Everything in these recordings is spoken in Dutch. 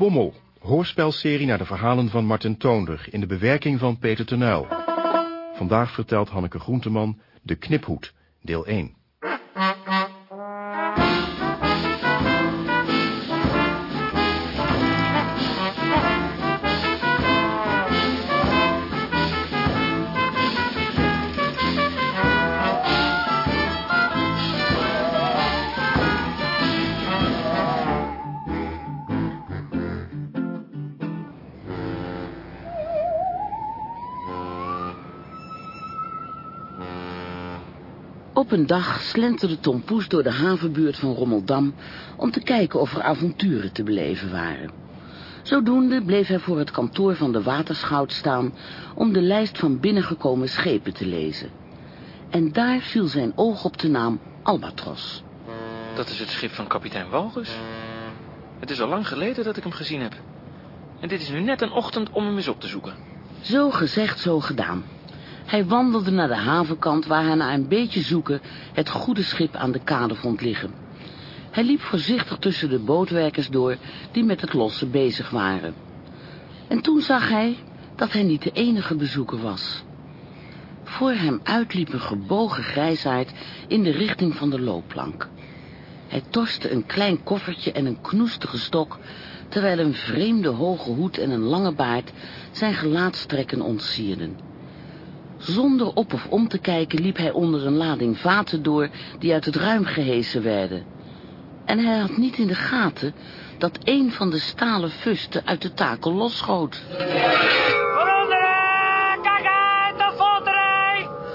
Bommel, hoorspelserie naar de verhalen van Martin Toonder in de bewerking van Peter Tenuil. Vandaag vertelt Hanneke Groenteman De Kniphoed, deel 1. Op een dag slenterde Tom Poes door de havenbuurt van Rommeldam om te kijken of er avonturen te beleven waren. Zodoende bleef hij voor het kantoor van de waterschout staan om de lijst van binnengekomen schepen te lezen. En daar viel zijn oog op de naam Albatros. Dat is het schip van kapitein Walrus. Het is al lang geleden dat ik hem gezien heb. En dit is nu net een ochtend om hem eens op te zoeken. Zo gezegd, zo gedaan. Hij wandelde naar de havenkant waar hij na een beetje zoeken het goede schip aan de kade vond liggen. Hij liep voorzichtig tussen de bootwerkers door die met het lossen bezig waren. En toen zag hij dat hij niet de enige bezoeker was. Voor hem uitliep een gebogen grijsaard in de richting van de loopplank. Hij torste een klein koffertje en een knoestige stok, terwijl een vreemde hoge hoed en een lange baard zijn gelaatstrekken ontsierden. Zonder op of om te kijken liep hij onder een lading vaten door die uit het ruim gehesen werden. En hij had niet in de gaten dat een van de stalen fusten uit de takel losschoot.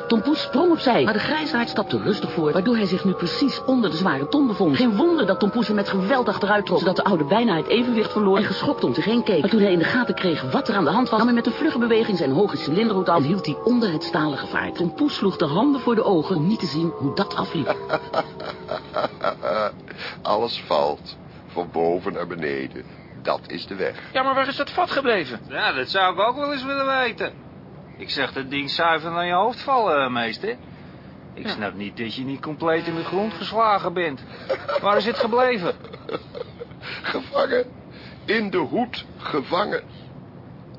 Tom Poes sprong opzij, maar de grijsaard stapte rustig voor, waardoor hij zich nu precies onder de zware ton bevond. Geen wonder dat Tom Poes hem met geweld achteruit trok, zodat de oude bijna het evenwicht verloor en geschokt om zich heen keek. Maar toen hij in de gaten kreeg wat er aan de hand was, nam hij met een vlugge beweging zijn hoge cilinderhoed af en hield hij onder het stalen gevaar. Tom Poes sloeg de handen voor de ogen om niet te zien hoe dat afliep. Alles valt van boven naar beneden. Dat is de weg. Ja, maar waar is dat vat gebleven? Ja, dat zou ik ook wel eens willen weten. Ik zeg dat ding zuiver naar je hoofd vallen, meester. Ik Ja. snap niet dat je niet compleet in de grond geslagen bent. Waar is het gebleven? Gevangen. In de hoed gevangen.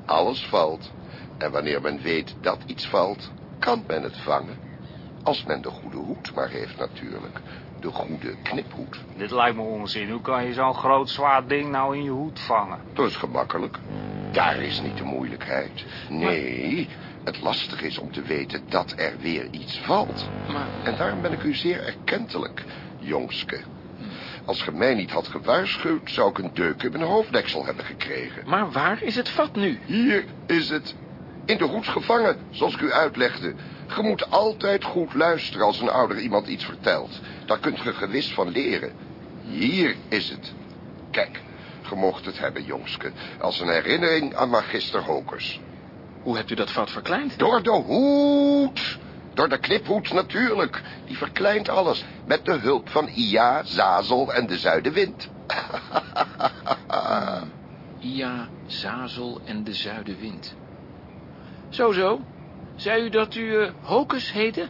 Alles valt. En wanneer men weet dat iets valt, kan men het vangen. Als men de goede hoed maar heeft natuurlijk. De goede kniphoed. Dit lijkt me onzin. Hoe kan je zo'n groot zwaar ding nou in je hoed vangen? Dat is gemakkelijk. Daar is niet de moeilijkheid. Nee, het lastige is om te weten dat er weer iets valt. Maar, En daarom ben ik u zeer erkentelijk, jongske. Als ge mij niet had gewaarschuwd, zou ik een deuk in mijn hoofddeksel hebben gekregen. maar waar is het vat nu? Hier is het. In de hoed gevangen, zoals ik u uitlegde. Je moet altijd goed luisteren als een ouder iemand iets vertelt. Daar kunt ge gewis van leren. Hier is het. Kijk, ge mocht het hebben, jongske. Als een herinnering aan magister Hokers. Hoe hebt u dat vat verkleind? Door de hoed. Door de kniphoed natuurlijk. Die verkleint alles. Met de hulp van Ia, Zazel en de zuidenwind. Ja, Zazel en de zuidenwind. Zo, zo. Zei u dat u eh, Hokus heette?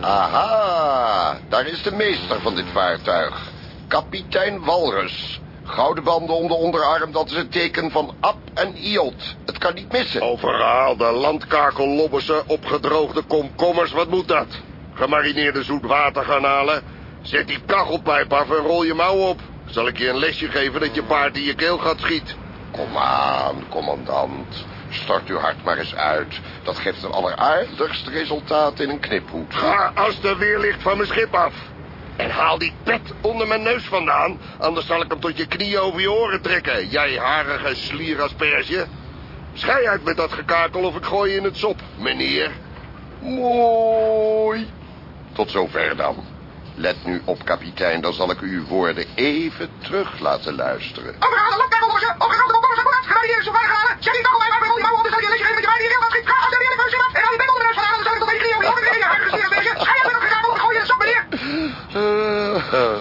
Aha, daar is de meester van dit vaartuig. Kapitein Walrus. Gouden banden om de onderarm, dat is het teken van Ab en Iot. Het kan niet missen. Overhaalde landkakellobbessen, opgedroogde komkommers, wat moet dat? Gemarineerde zoet water gaan halen? Zet die kachelpijp af en rol je mouw op. Zal ik je een lesje geven dat je paard in je keel gaat schiet? Kom aan, commandant. Stort uw hart maar eens uit. Dat geeft een alleraardigst resultaat in een kniphoed. Ga als de weerlicht van mijn schip af. En haal die pet onder mijn neus vandaan, anders zal ik hem tot je knieën over je oren trekken, jij harige slierasperge. Schei uit met dat gekakel of ik gooi je in het sop, meneer. Mooi. Tot zover dan. Let nu op, kapitein, dan zal ik u uw woorden even terug laten luisteren. Overhalen, landkabelbossen, overhalen, komkommers, vooruit, gemarineerde zoet water halen. Zet die kachel bij, waar wil je op, dan je geven met je die rail afschiet. Ga als de weer van af en haal die bek onder de neus van halen, dan zal ik tot bij je knieën je oren trekken, harige slierasperge. Schei uit met dat gekakel, gooi je het sap, meneer. Eh,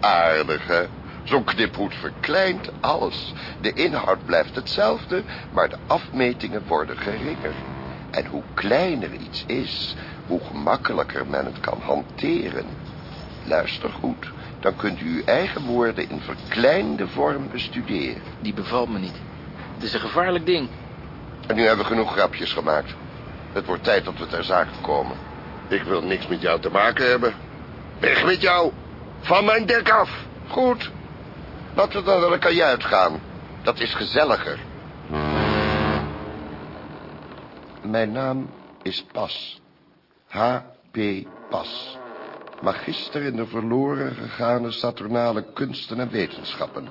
aardig, hè? Zo'n kniphoed verkleint alles. De inhoud blijft hetzelfde, maar de afmetingen worden geringer. En hoe kleiner iets is, hoe gemakkelijker men het kan hanteren. Luister goed. Dan kunt u uw eigen woorden in verkleinde vorm bestuderen. Die bevalt me niet. Het is een gevaarlijk ding. En nu hebben we genoeg grapjes gemaakt. Het wordt tijd dat we ter zake komen. Ik wil niks met jou te maken hebben. Weg met jou. Van mijn dek af. Goed. Laten we dan naar de kajuit gaan. Dat is gezelliger. Mijn naam is Pas. H.P. Pas. Magister in de verloren gegane Saturnale kunsten en wetenschappen.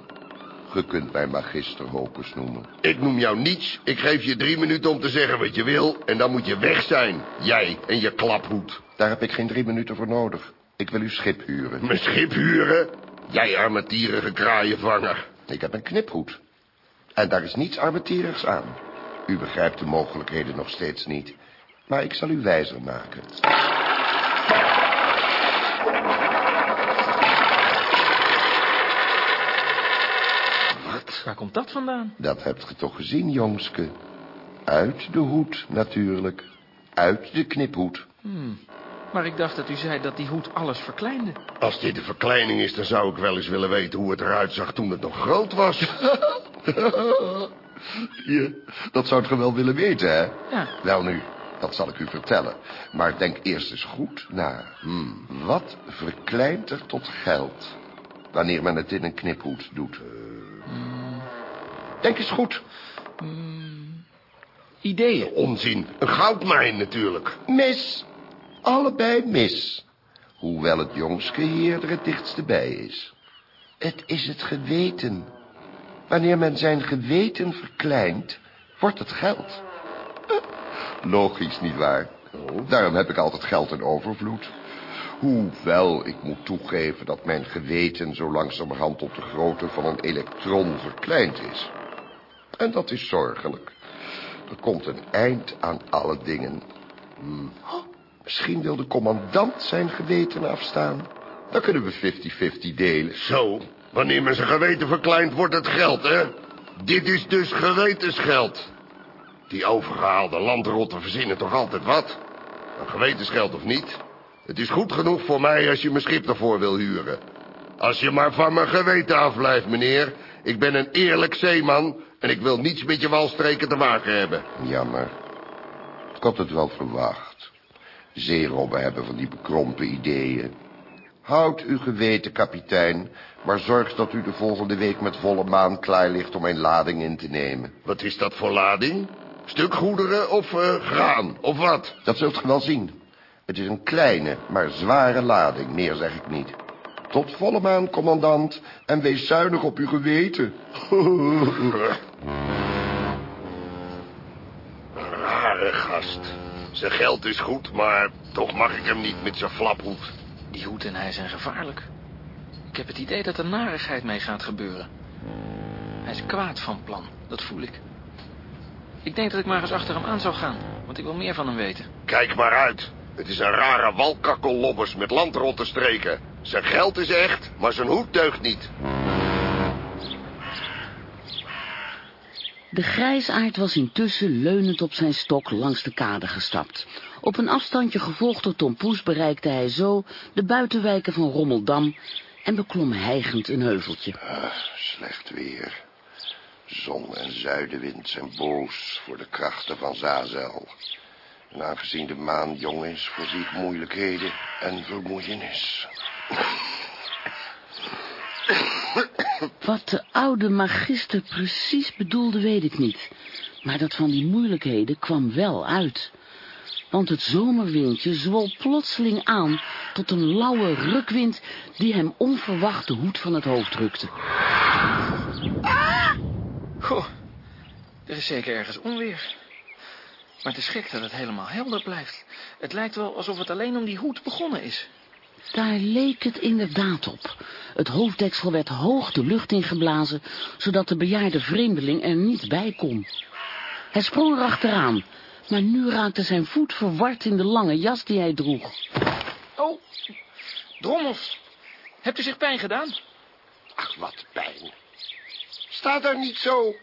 Je kunt mij magister Hopus noemen. Ik noem jou niets. Ik geef je drie minuten om te zeggen wat je wil. En dan moet je weg zijn. Jij en je klaphoed. Daar heb ik geen drie minuten voor nodig. Ik wil uw schip huren. Mijn schip huren? Jij armetierige kraaienvanger. Ik heb een kniphoed. En daar is niets armetierigs aan. U begrijpt de mogelijkheden nog steeds niet. Maar ik zal u wijzer maken. Wat? Waar komt dat vandaan? Dat hebt ge toch gezien, jongske? Uit de hoed, natuurlijk. Uit de kniphoed. Hmm. Maar ik dacht dat u zei dat die hoed alles verkleinde. Als dit een verkleining is, dan zou ik wel eens willen weten hoe het eruit zag toen het nog groot was. Je, dat zou het wel willen weten, hè? Ja. Wel nu, dat zal ik u vertellen. Maar denk eerst eens goed na. Hmm, wat verkleint er tot geld... wanneer men het in een kniphoed doet? Denk eens goed. Ideeën. Onzin. Een goudmijn natuurlijk. Mis. Allebei mis. Hoewel het jongske hier er het dichtste bij is. Het is het geweten. Wanneer men zijn geweten verkleint, wordt het geld. Eh, Logisch, nietwaar? Daarom heb ik altijd geld in overvloed. Hoewel ik moet toegeven dat mijn geweten zo langzamerhand tot de grootte van een elektron verkleind is. En dat is zorgelijk. Er komt een eind aan alle dingen. Hmm. Oh, Misschien wil de commandant zijn geweten afstaan. Dan kunnen we 50-50 delen. Zo, wanneer men zijn geweten verkleint, wordt het geld, hè? Dit is dus gewetensgeld. Die overgehaalde landrotten verzinnen toch altijd wat? Een gewetensgeld of niet? Het is goed genoeg voor mij als je mijn schip ervoor wil huren. Als je maar van mijn geweten afblijft, meneer. Ik ben een eerlijk zeeman en ik wil niets met je walstreken te maken hebben. Jammer. Ik had het wel verwacht. Zeerobben hebben van die bekrompen ideeën. Houd uw geweten, kapitein, maar zorg dat u de volgende week met volle maan klaar ligt om een lading in te nemen. Wat is dat voor lading? Stukgoederen of eh, graan, of wat? Dat zult ge wel zien. Het is een kleine, maar zware lading, meer zeg ik niet. Tot volle maan, commandant, en wees zuinig op uw geweten. Een rare gast. Zijn geld is goed, maar toch mag ik hem niet met zijn flaphoed. Die hoed en hij zijn gevaarlijk. Ik heb het idee dat er narigheid mee gaat gebeuren. Hij is kwaad van plan, dat voel ik. Ik denk dat ik maar eens achter hem aan zou gaan, want ik wil meer van hem weten. Kijk maar uit. Het is een rare walkakkellobbers met landrotten streken. Zijn geld is echt, maar zijn hoed deugt niet. De grijsaard was intussen leunend op zijn stok langs de kade gestapt. Op een afstandje gevolgd door Tom Poes bereikte hij zo de buitenwijken van Rommeldam en beklom hijgend een heuveltje. Ah, slecht weer. Zon en zuidenwind zijn boos voor de krachten van Zazel. En aangezien de maan jong is, voorzie ik moeilijkheden en vermoeienis. Wat de oude magister precies bedoelde, weet ik niet. Maar dat van die moeilijkheden kwam wel uit. Want het zomerwindje zwol plotseling aan tot een lauwe rukwind die hem onverwacht de hoed van het hoofd drukte. Goh, er is zeker ergens onweer. Maar het is gek dat het helemaal helder blijft. Het lijkt wel alsof het alleen om die hoed begonnen is. Daar leek het inderdaad op. Het hoofddeksel werd hoog de lucht ingeblazen, zodat de bejaarde vreemdeling er niet bij kon. Hij sprong erachteraan, maar nu raakte zijn voet verward in de lange jas die hij droeg. Oh, drommels. Hebt u zich pijn gedaan? Ach, wat pijn. Sta daar niet zo.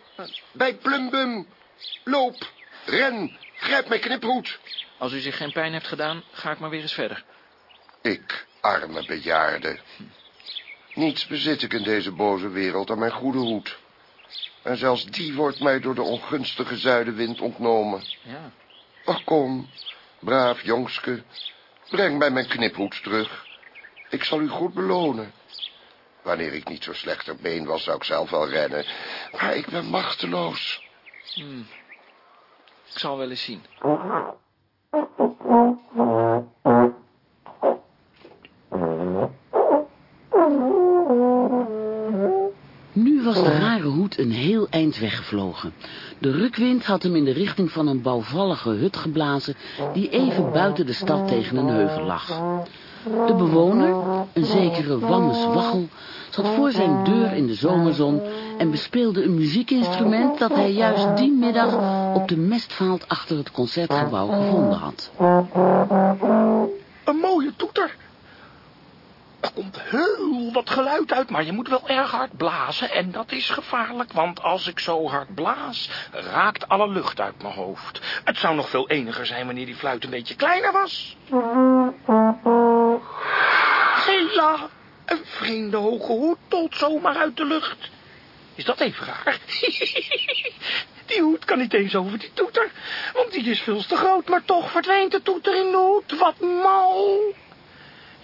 Bij Plumbum. Loop. Ren. Grijp mijn kniphoed. Als u zich geen pijn hebt gedaan, ga ik maar weer eens verder. Ik, arme bejaarde. Niets bezit ik in deze boze wereld dan mijn goede hoed. En zelfs die wordt mij door de ongunstige zuidenwind ontnomen. Ja. Ach, kom, braaf jongske, breng mij mijn kniphoed terug. Ik zal u goed belonen. Wanneer ik niet zo slecht ter been was, zou ik zelf wel rennen. Maar ik ben machteloos. Hmm. Ik zal wel eens zien. was de rare hoed een heel eind weggevlogen. De rukwind had hem in de richting van een bouwvallige hut geblazen... die even buiten de stad tegen een heuvel lag. De bewoner, een zekere Wammes Waggel... zat voor zijn deur in de zomerzon... en bespeelde een muziekinstrument... dat hij juist die middag op de mestvaalt achter het concertgebouw gevonden had. Een mooie toeter. Er komt heel wat geluid uit, maar je moet wel erg hard blazen. En dat is gevaarlijk, want als ik zo hard blaas, raakt alle lucht uit mijn hoofd. Het zou nog veel eniger zijn wanneer die fluit een beetje kleiner was. Hela, een vreemde hoge hoed tolt zomaar uit de lucht. Is dat even raar? Die hoed kan niet eens over die toeter, want die is veel te groot, maar toch verdwijnt de toeter in de hoed. Wat mal.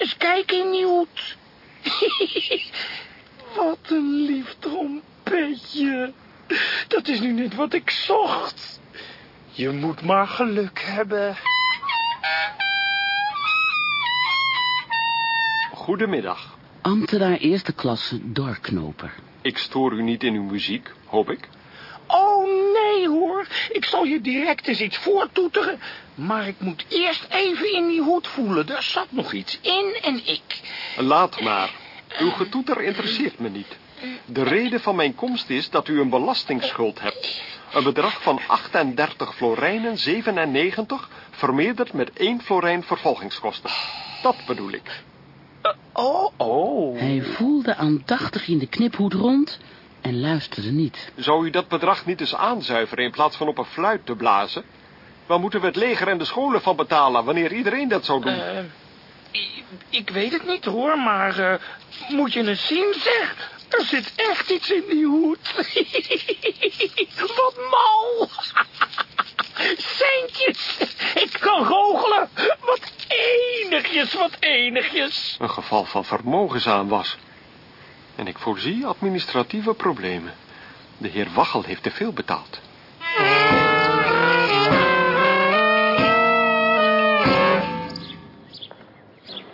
Eens kijken hoed. Wat een lief trompetje. Dat is nu net wat ik zocht. Je moet maar geluk hebben. Goedemiddag. Ambtenaar eerste klasse doorknoper. Ik stoor u niet in uw muziek, hoop ik. Ik zal je direct eens iets voortoeteren. Maar ik moet eerst even in die hoed voelen. Er zat nog iets in en ik... Laat maar. Uw getoeter interesseert me niet. De reden van mijn komst is dat u een belastingsschuld hebt. Een bedrag van 38 florijnen 97 vermeerderd met 1 florijn vervolgingskosten. Dat bedoel ik. Oh, oh. Hij voelde aandachtig in de kniphoed rond en luisterde niet. Zou u dat bedrag niet eens aanzuiveren in plaats van op een fluit te blazen? Waar moeten we het leger en de scholen van betalen wanneer iedereen dat zou doen? Eh, ik, ik weet het niet hoor, maar eh, moet je eens zien zeg. Er zit echt iets in die hoed. Wat mal. Centjes. Ik kan goochelen. Wat enigjes, wat enigjes. Een geval van vermogensaanwas. En ik voorzie administratieve problemen. De heer Waggel heeft te veel betaald.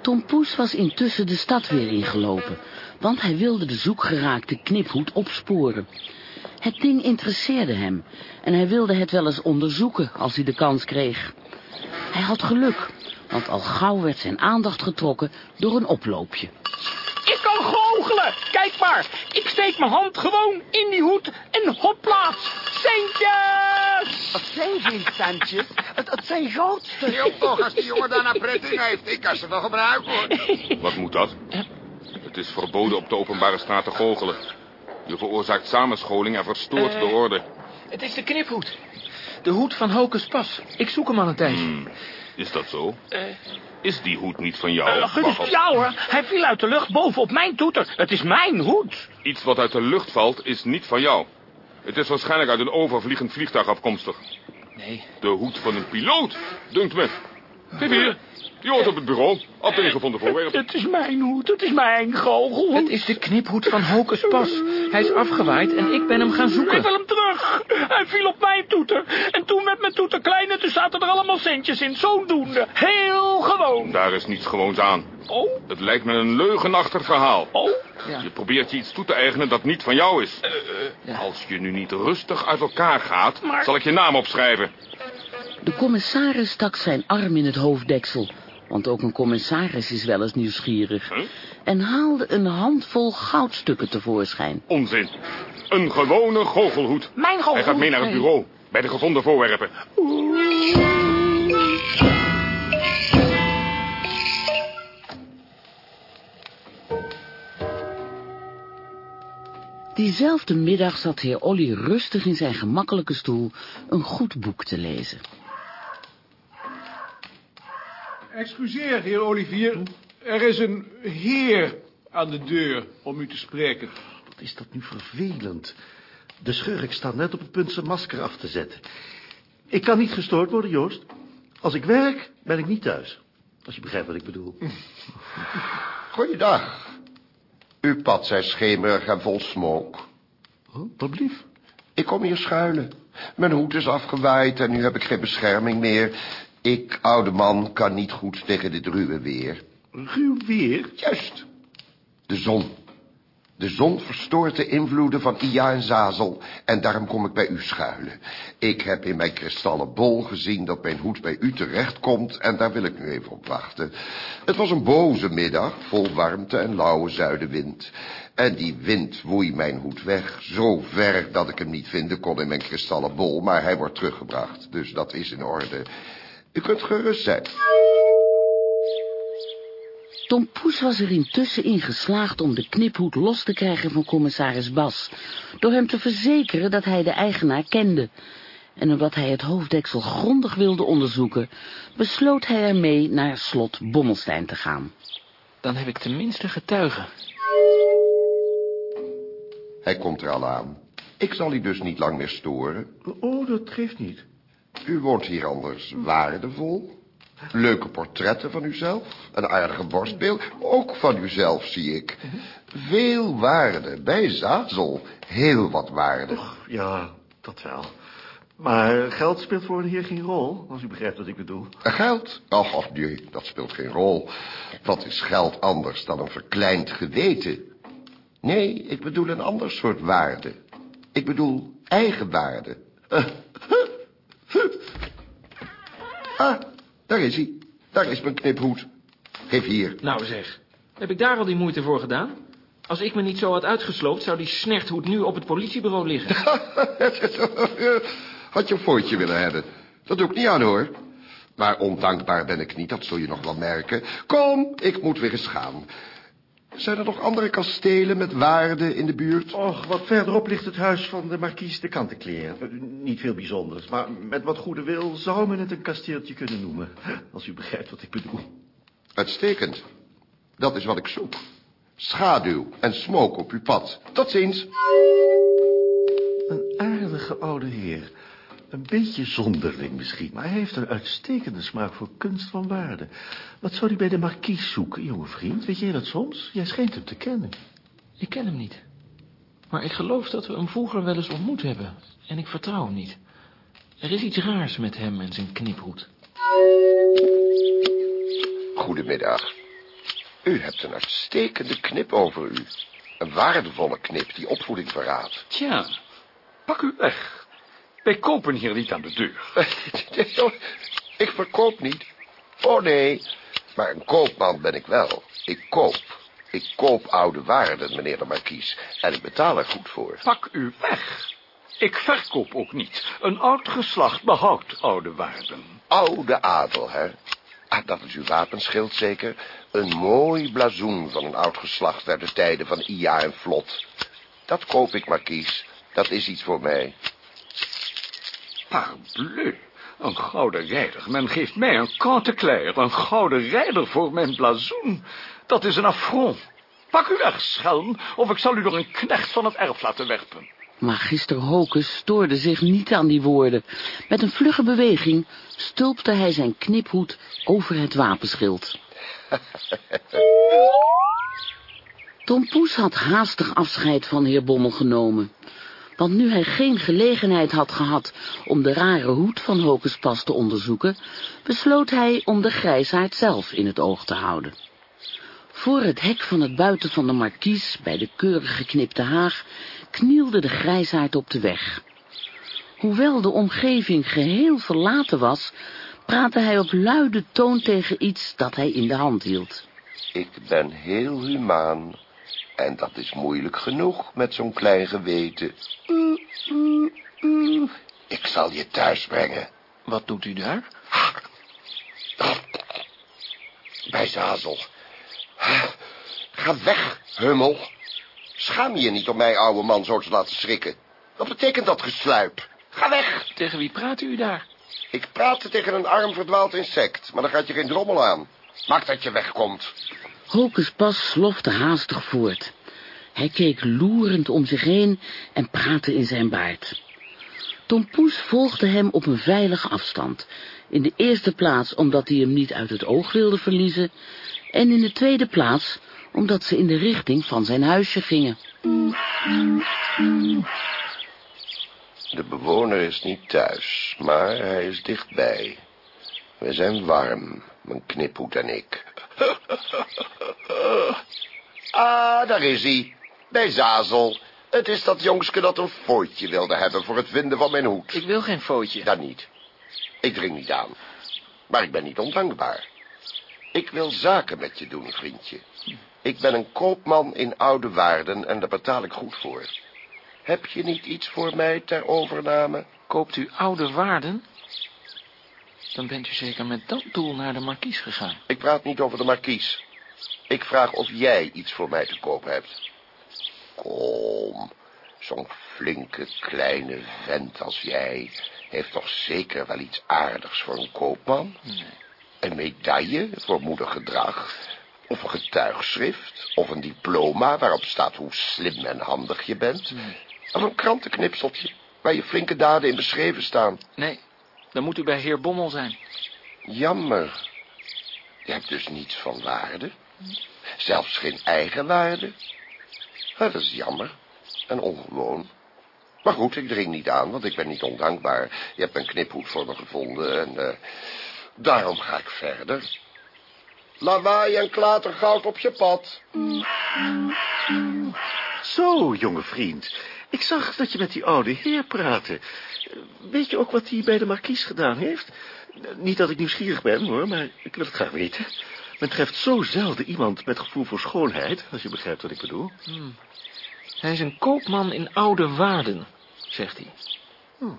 Tom Poes was intussen de stad weer ingelopen, want hij wilde de zoekgeraakte kniphoed opsporen. Het ding interesseerde hem en hij wilde het wel eens onderzoeken als hij de kans kreeg. Hij had geluk, want al gauw werd zijn aandacht getrokken door een oploopje. Ik kan goochelen. Kijk maar. Ik steek mijn hand gewoon in die hoed en hopplaats. Centjes. Wat zijn geen centjes? Het, het zijn goudstukken. Heel toch, als die jongen daar naar pret in heeft. Ik kan ze wel gebruiken, hoor. Wat moet dat? Het is verboden op de openbare straat te goochelen. Je veroorzaakt samenscholing en verstoort Eh. de orde. Het is de kniphoed. De hoed van Hocus Pas. Ik zoek hem al een tijdje. Hmm, Is dat zo? Eh, Is die hoed niet van jou? Uh, Waggel? ja hoor, hij viel uit de lucht bovenop mijn toeter. Het is mijn hoed. Iets wat uit de lucht valt is niet van jou. Het is waarschijnlijk uit een overvliegend vliegtuig afkomstig. nee. De hoed van een piloot, dunkt me. Geef hier. Die hoort op het bureau. Afdeling gevonden voorwerpen. Het is mijn hoed, het is mijn goochelhoed. Het is de kniphoed van Hocus Pas. Hij is afgewaaid en ik ben hem gaan Ik zoeken. wil hem terug. Hij viel op mijn toeter. En toen werd mijn toeter klein en toen zaten er allemaal centjes in. Zodoende. Heel gewoon. Daar is niets gewoons aan. Oh, Het lijkt me een leugenachtig verhaal. oh. Ja. Je probeert je iets toe te eigenen dat niet van jou is. ja. Als je nu niet rustig uit elkaar gaat, Maar- zal ik je naam opschrijven. De commissaris stak zijn arm in het hoofddeksel, want ook een commissaris is wel eens nieuwsgierig, Huh? en haalde een handvol goudstukken tevoorschijn. Onzin. Een gewone goochelhoed. Mijn Hij goochelhoed. gaat mee naar het bureau. Bij de gevonden voorwerpen. Diezelfde middag zat heer Olly rustig in zijn gemakkelijke stoel een goed boek te lezen. Excuseer, heer Olivier. Er is een heer aan de deur om u te spreken. Wat is dat nu vervelend. De schurk staat net op het punt zijn masker af te zetten. Ik kan niet gestoord worden, Joost. Als ik werk, ben ik niet thuis. Als je begrijpt wat ik bedoel. Goeiedag. Uw pad zijn schemerig en vol smoke. Oh, wat. Ik kom hier schuilen. Mijn hoed is afgewaaid en nu heb ik geen bescherming meer. Ik, oude man, kan niet goed tegen dit ruwe weer. Ruw weer? Juist. De zon. De zon verstoort de invloeden van Ia en Zazel en daarom kom ik bij u schuilen. Ik heb in mijn kristallen bol gezien dat mijn hoed bij u terechtkomt en daar wil ik nu even op wachten. Het was een boze middag, vol warmte en lauwe zuidenwind. En die wind woei mijn hoed weg, zo ver dat ik hem niet vinden kon in mijn kristallen bol, maar hij wordt teruggebracht, dus dat is in orde. U kunt gerust zijn. Tom Poes was er intussen in geslaagd om de kniphoed los te krijgen van commissaris Bas, door hem te verzekeren dat hij de eigenaar kende. En omdat hij het hoofddeksel grondig wilde onderzoeken, besloot hij ermee naar slot Bommelstein te gaan. Dan heb ik tenminste getuigen. Hij komt er al aan. Ik zal u dus niet lang meer storen. Oh, dat geeft niet. U woont hier anders waardevol. Leuke portretten van uzelf. Een aardige borstbeeld. Ook van uzelf, zie ik. Veel waarde. Bij Zazel. Heel wat waarde. Ja, dat wel. Maar geld speelt voor een heer geen rol, als u begrijpt wat ik bedoel. Geld? Och, och, nee, dat speelt geen rol. Wat is geld anders dan een verkleind geweten? Nee, ik bedoel een ander soort waarde. Ik bedoel eigenwaarde. Ah, daar is hij. Daar is mijn kniphoed. Geef hier. Nou zeg, heb ik daar al die moeite voor gedaan? Als ik me niet zo had uitgesloopt, zou die snerthoed nu op het politiebureau liggen. Had je een fooitje willen hebben. Dat doe ik niet aan, hoor. Maar ondankbaar ben ik niet, dat zul je nog wel merken. Kom, ik moet weer eens gaan. Zijn er nog andere kastelen met waarde in de buurt? Och, wat verderop ligt het huis van de markies de Kantenkleer. Niet veel bijzonders, maar met wat goede wil zou men het een kasteeltje kunnen noemen. Als u begrijpt wat ik bedoel. Uitstekend. Dat is wat ik zoek. Schaduw en smoke op uw pad. Tot ziens. Een aardige oude heer. Een beetje zonderling misschien, maar hij heeft een uitstekende smaak voor kunst van waarde. Wat zou hij bij de markies zoeken, jonge vriend? Weet jij dat soms? Jij schijnt hem te kennen. Ik ken hem niet. Maar ik geloof dat we hem vroeger wel eens ontmoet hebben. En ik vertrouw hem niet. Er is iets raars met hem en zijn kniphoed. Goedemiddag. U hebt een uitstekende knip over u. Een waardevolle knip die opvoeding verraadt. Tja, pak u weg. Wij kopen hier niet aan de deur. ik verkoop niet. Oh nee, maar een koopman ben ik wel. Ik koop. Ik koop oude waarden, meneer de markies. En ik betaal er goed voor. Pak u weg. Ik verkoop ook niet. Een oud geslacht behoudt oude waarden. Oude adel, hè? Ah, dat is uw wapenschild zeker. Een mooi blazoen van een oud geslacht uit de tijden van Ia en Vlot. Dat koop ik, markies. Dat is iets voor mij. Parbleu, een gouden rijder. Men geeft mij een kantekleier, een gouden rijder voor mijn blazoen. Dat is een affront. Pak u weg, schelm, of ik zal u door een knecht van het erf laten werpen. Magister Hokus stoorde zich niet aan die woorden. Met een vlugge beweging stulpte hij zijn kniphoed over het wapenschild. Tom Poes had haastig afscheid van heer Bommel genomen. Want nu hij geen gelegenheid had gehad om de rare hoed van Hokus Pas te onderzoeken, besloot hij om de grijsaard zelf in het oog te houden. Voor het hek van het buiten van de markies, bij de keurig geknipte haag, knielde de grijsaard op de weg. Hoewel de omgeving geheel verlaten was, praatte hij op luide toon tegen iets dat hij in de hand hield. Ik ben heel humaan. En dat is moeilijk genoeg met zo'n klein geweten. Ik zal je thuis brengen. Wat doet u daar? Bij Zazel. Ga weg, hummel. Schaam je niet om mij, oude man, zo te laten schrikken. Wat betekent dat gesluip? Ga weg. Tegen wie praat u daar? Ik praatte tegen een arm verdwaald insect, maar dan gaat je geen drommel aan. Maak dat je wegkomt. Hocus Pas slofte haastig voort. Hij keek loerend om zich heen en praatte in zijn baard. Tom Poes volgde hem op een veilige afstand. In de eerste plaats omdat hij hem niet uit het oog wilde verliezen... en in de tweede plaats omdat ze in de richting van zijn huisje gingen. De bewoner is niet thuis, maar hij is dichtbij. We zijn warm, mijn kniphoed en ik. ah, daar is hij. Bij Zazel. Het is dat jongske dat een fooitje wilde hebben voor het vinden van mijn hoed. Ik wil geen footje. Dat niet. Ik dring niet aan. Maar ik ben niet ondankbaar. Ik wil zaken met je doen, vriendje. Ik ben een koopman in oude waarden en daar betaal ik goed voor. Heb je niet iets voor mij ter overname? Koopt u oude waarden? Dan bent u zeker met dat doel naar de markies gegaan. Ik praat niet over de markies. Ik vraag of jij iets voor mij te koop hebt. Kom, zo'n flinke kleine vent als jij heeft toch zeker wel iets aardigs voor een koopman? Nee. Een medaille voor moedig gedrag, of een getuigschrift, of een diploma waarop staat hoe slim en handig je bent, of een krantenknipseltje waar je flinke daden in beschreven staan. Nee, dan moet u bij heer Bommel zijn. Jammer. Je hebt dus niets van waarde. Zelfs geen eigen waarde. Dat is jammer. En ongewoon. Maar goed, ik dring niet aan, want ik ben niet ondankbaar. Je hebt een kniphoed voor me gevonden en eh, daarom ga ik verder. Lawaai en klatergoud op je pad. Zo, jonge vriend. Ik zag dat je met die oude heer praatte. Weet je ook wat hij bij de markies gedaan heeft? Niet dat ik nieuwsgierig ben, hoor, maar ik wil het graag weten. Men treft zo zelden iemand met gevoel voor schoonheid, als je begrijpt wat ik bedoel. Hmm. Hij is een koopman in oude waarden, zegt hij.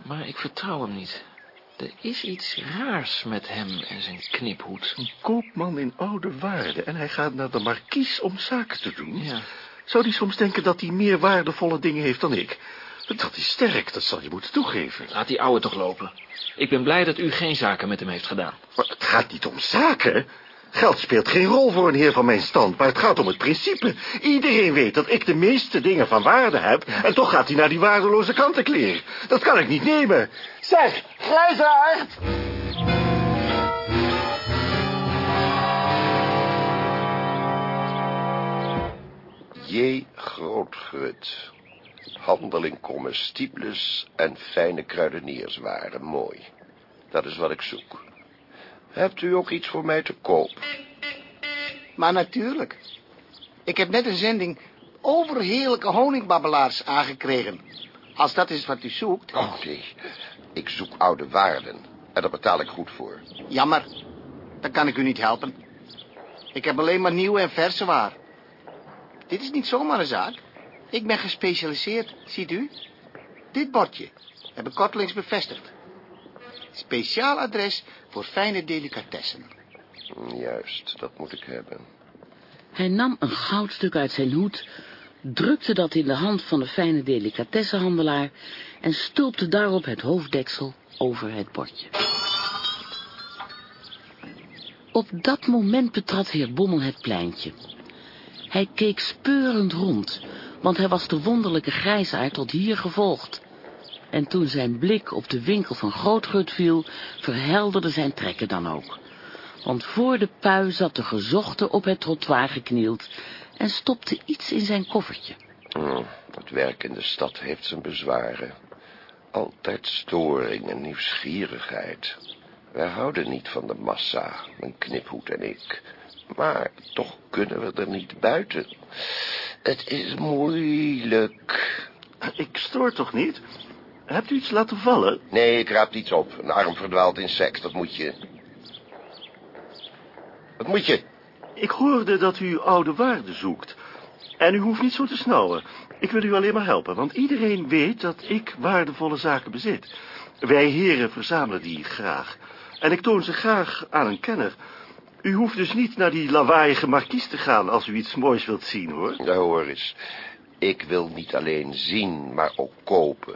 Maar ik vertrouw hem niet. Er is iets raars met hem en zijn kniphoed. Een koopman in oude waarden en hij gaat naar de markies om zaken te doen. Ja. Zou die soms denken dat hij meer waardevolle dingen heeft dan ik? Dat is sterk, dat zal je moeten toegeven. Laat die ouwe toch lopen. Ik ben blij dat u geen zaken met hem heeft gedaan. Maar het gaat niet om zaken. Geld speelt geen rol voor een heer van mijn stand, maar het gaat om het principe. Iedereen weet dat ik de meeste dingen van waarde heb... en toch gaat hij naar die waardeloze kantenkleren. Dat kan ik niet nemen. Zeg, grijsaard! J. Grootgrut. Handel in comestibles en fijne kruidenierswaren. Mooi. Dat is wat ik zoek. Hebt u ook iets voor mij te koop? Maar natuurlijk. Ik heb net een zending overheerlijke honingbabbelaars aangekregen. Als dat is wat u zoekt. Oh, nee. Ik zoek oude waarden. En daar betaal ik goed voor. Jammer. Dan kan ik u niet helpen. Ik heb alleen maar nieuwe en verse waar. Dit is niet zomaar een zaak. Ik ben gespecialiseerd, ziet u? Dit bordje heb ik kortelings bevestigd. Speciaal adres voor fijne delicatessen. Juist, dat moet ik hebben. Hij nam een goudstuk uit zijn hoed, drukte dat in de hand van de fijne delicatessenhandelaar en stulpte daarop het hoofddeksel over het bordje. Op dat moment betrad heer Bommel het pleintje. Hij keek speurend rond, want hij was de wonderlijke grijsaard tot hier gevolgd. En toen zijn blik op de winkel van Grootgut viel, verhelderde zijn trekken dan ook. Want voor de pui zat de gezochte op het trottoir geknield en stopte iets in zijn koffertje. Hm, het werk in de stad heeft zijn bezwaren. Altijd storing en nieuwsgierigheid. Wij houden niet van de massa, mijn kniphoed en ik. Maar toch kunnen we er niet buiten. Het is moeilijk. Ik stoor toch niet? Hebt u iets laten vallen? Nee, ik raap iets op. Een arm verdwaald insect, dat moet je. Wat moet je? Ik hoorde dat u oude waarden zoekt. En u hoeft niet zo te snauwen. Ik wil u alleen maar helpen, want iedereen weet dat ik waardevolle zaken bezit. Wij heren verzamelen die graag. En ik toon ze graag aan een kenner. U hoeft dus niet naar die lawaaiige markies te gaan als u iets moois wilt zien, hoor. Ja, hoor eens. Ik wil niet alleen zien, maar ook kopen.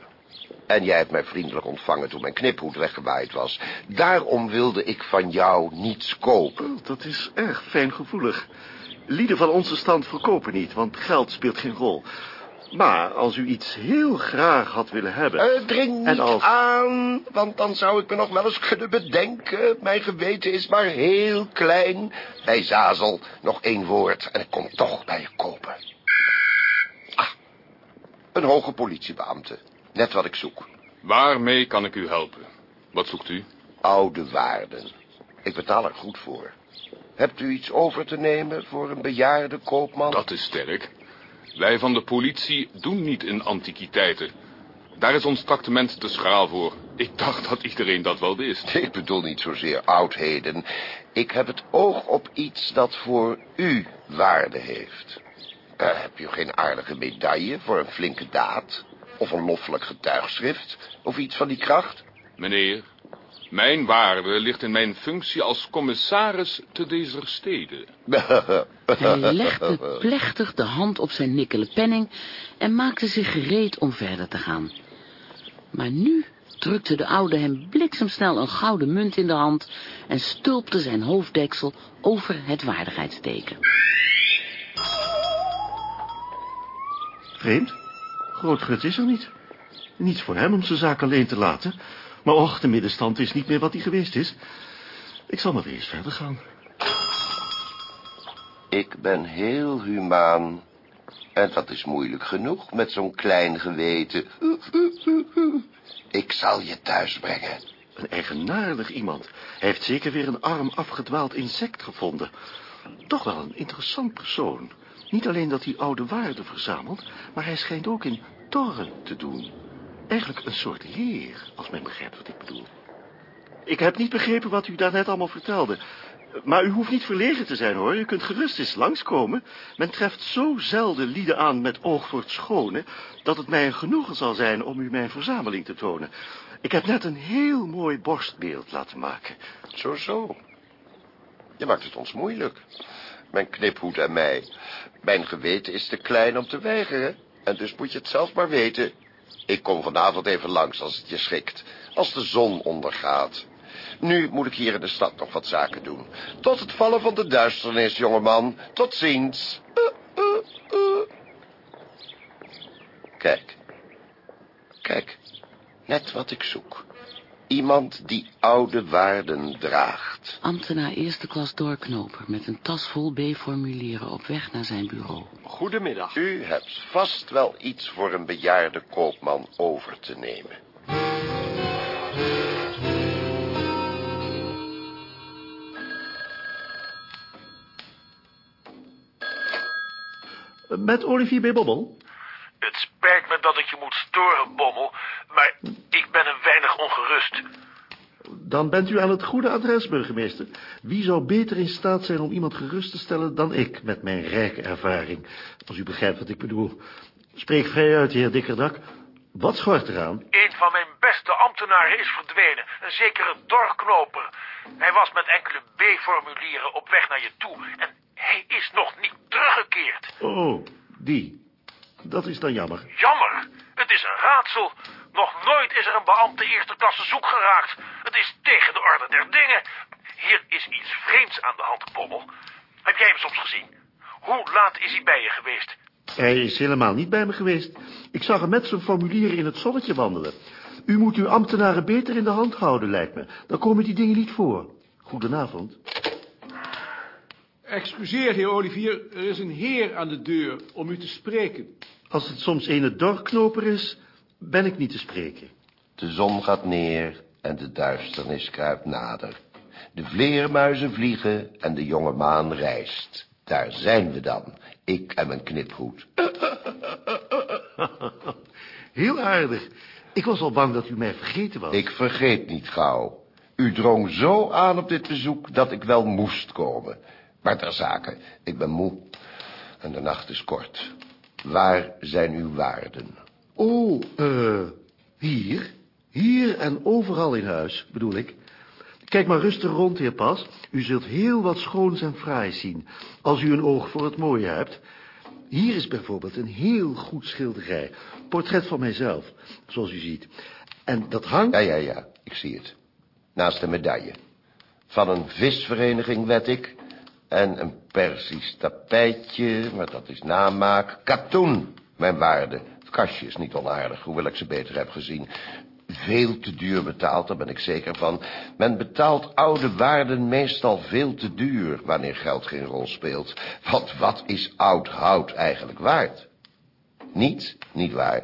En jij hebt mij vriendelijk ontvangen toen mijn kniphoed weggewaaid was. Daarom wilde ik van jou niets kopen. Dat is erg fijngevoelig. Lieden van onze stand verkopen niet, want geld speelt geen rol. Maar als u iets heel graag had willen hebben... Eh, dring niet en als... aan, want dan zou ik me nog wel eens kunnen bedenken. Mijn geweten is maar heel klein. Bij Zazel nog één woord en ik kom toch bij je kopen. Ah, een hoge politiebeambte. Net wat ik zoek. Waarmee kan ik u helpen? Wat zoekt u? Oude waarden. Ik betaal er goed voor. Hebt u iets over te nemen voor een bejaarde koopman? Dat is sterk. Wij van de politie doen niet in antiquiteiten. Daar is ons tractement te schraal voor. Ik dacht dat iedereen dat wel wist. Ik bedoel niet zozeer oudheden. Ik heb het oog op iets dat voor u waarde heeft. Uh, heb je geen aardige medaille voor een flinke daad? Of een loffelijk getuigschrift? Of iets van die kracht? Meneer, mijn waarde ligt in mijn functie als commissaris te deze steden. Hij legde plechtig de hand op zijn nikkelen penning en maakte zich gereed om verder te gaan. Maar nu drukte de oude hem bliksemsnel een gouden munt in de hand en stulpte zijn hoofddeksel over het waardigheidsteken. Vreemd. Grootguts is er niet. Niets voor hem om zijn zaak alleen te laten. Maar och, de middenstand is niet meer wat hij geweest is. Ik zal maar weer eens verder gaan. Ik ben heel humaan. En dat is moeilijk genoeg met zo'n klein geweten. Ik zal je thuis brengen. Een eigenaardig iemand. Hij heeft zeker weer een arm afgedwaald insect gevonden. Toch wel een interessant persoon. Niet alleen dat hij oude waarden verzamelt, maar hij schijnt ook in torren te doen. Eigenlijk een soort heer, als men begrijpt wat ik bedoel. Ik heb niet begrepen wat u daarnet allemaal vertelde. Maar u hoeft niet verlegen te zijn, hoor. U kunt gerust eens langskomen. Men treft zo zelden lieden aan met oog voor het schone... dat het mij een genoegen zal zijn om u mijn verzameling te tonen. Ik heb net een heel mooi borstbeeld laten maken. Zo, zo. Je maakt het ons moeilijk. Mijn kniphoed en mij. Mijn geweten is te klein om te weigeren. En dus moet je het zelf maar weten. Ik kom vanavond even langs als het je schikt. Als de zon ondergaat. Nu moet ik hier in de stad nog wat zaken doen. Tot het vallen van de duisternis, jongeman. Tot ziens. Kijk. Kijk. Net wat ik zoek. Iemand die oude waarden draagt. Ambtenaar eerste klas doorknoper met een tas vol B-formulieren op weg naar zijn bureau. Goedemiddag. U hebt vast wel iets voor een bejaarde koopman over te nemen. Met Olivier B. Bobbel? Het spijt me dat ik je moet storen, Bommel, maar ik ben een weinig ongerust. Dan bent u aan het goede adres, burgemeester. Wie zou beter in staat zijn om iemand gerust te stellen dan ik, met mijn rijke ervaring, als u begrijpt wat ik bedoel. Spreek vrij uit, heer Dikkerdak. Wat schort eraan? Een van mijn beste ambtenaren is verdwenen, een zekere dorknoper. Hij was met enkele B-formulieren op weg naar je toe en hij is nog niet teruggekeerd. Oh, die. Dat is dan jammer. Jammer. Het is een raadsel. Nog nooit is er een beambte eerste klasse zoek geraakt. Het is tegen de orde der dingen. Hier is iets vreemds aan de hand, Bommel. Heb jij hem soms gezien? Hoe laat is hij bij je geweest? Hij is helemaal niet bij me geweest. Ik zag hem met zijn formulieren in het zonnetje wandelen. U moet uw ambtenaren beter in de hand houden, lijkt me. Dan komen die dingen niet voor. Goedenavond. Excuseer, heer Olivier, er is een heer aan de deur om u te spreken. Als het soms ene dorknoper is, ben ik niet te spreken. De zon gaat neer en de duisternis kruipt nader. De vleermuizen vliegen en de jonge maan reist. Daar zijn we dan, ik en mijn kniphoed. Heel aardig. Ik was al bang dat u mij vergeten was. Ik vergeet niet gauw. U drong zo aan op dit bezoek dat ik wel moest komen. Maar ter zake, ik ben moe en de nacht is kort. Waar zijn uw waarden? Oh, eh, hier. Hier en overal in huis, bedoel ik. Kijk maar rustig rond, heer Pas. U zult heel wat schoons en fraais zien, als u een oog voor het mooie hebt. Hier is bijvoorbeeld een heel goed schilderij. Portret van mijzelf, zoals u ziet. En dat hangt... Ja, ja, ja, ik zie het. Naast de medaille. Van een visvereniging, wed ik. En een Persisch tapijtje, maar dat is namaak. Katoen, mijn waarde. Het kastje is niet onaardig, hoewel ik ze beter heb gezien. Veel te duur betaald, daar ben ik zeker van. Men betaalt oude waarden meestal veel te duur... wanneer geld geen rol speelt. Want wat is oud hout eigenlijk waard? Niets, niet waar.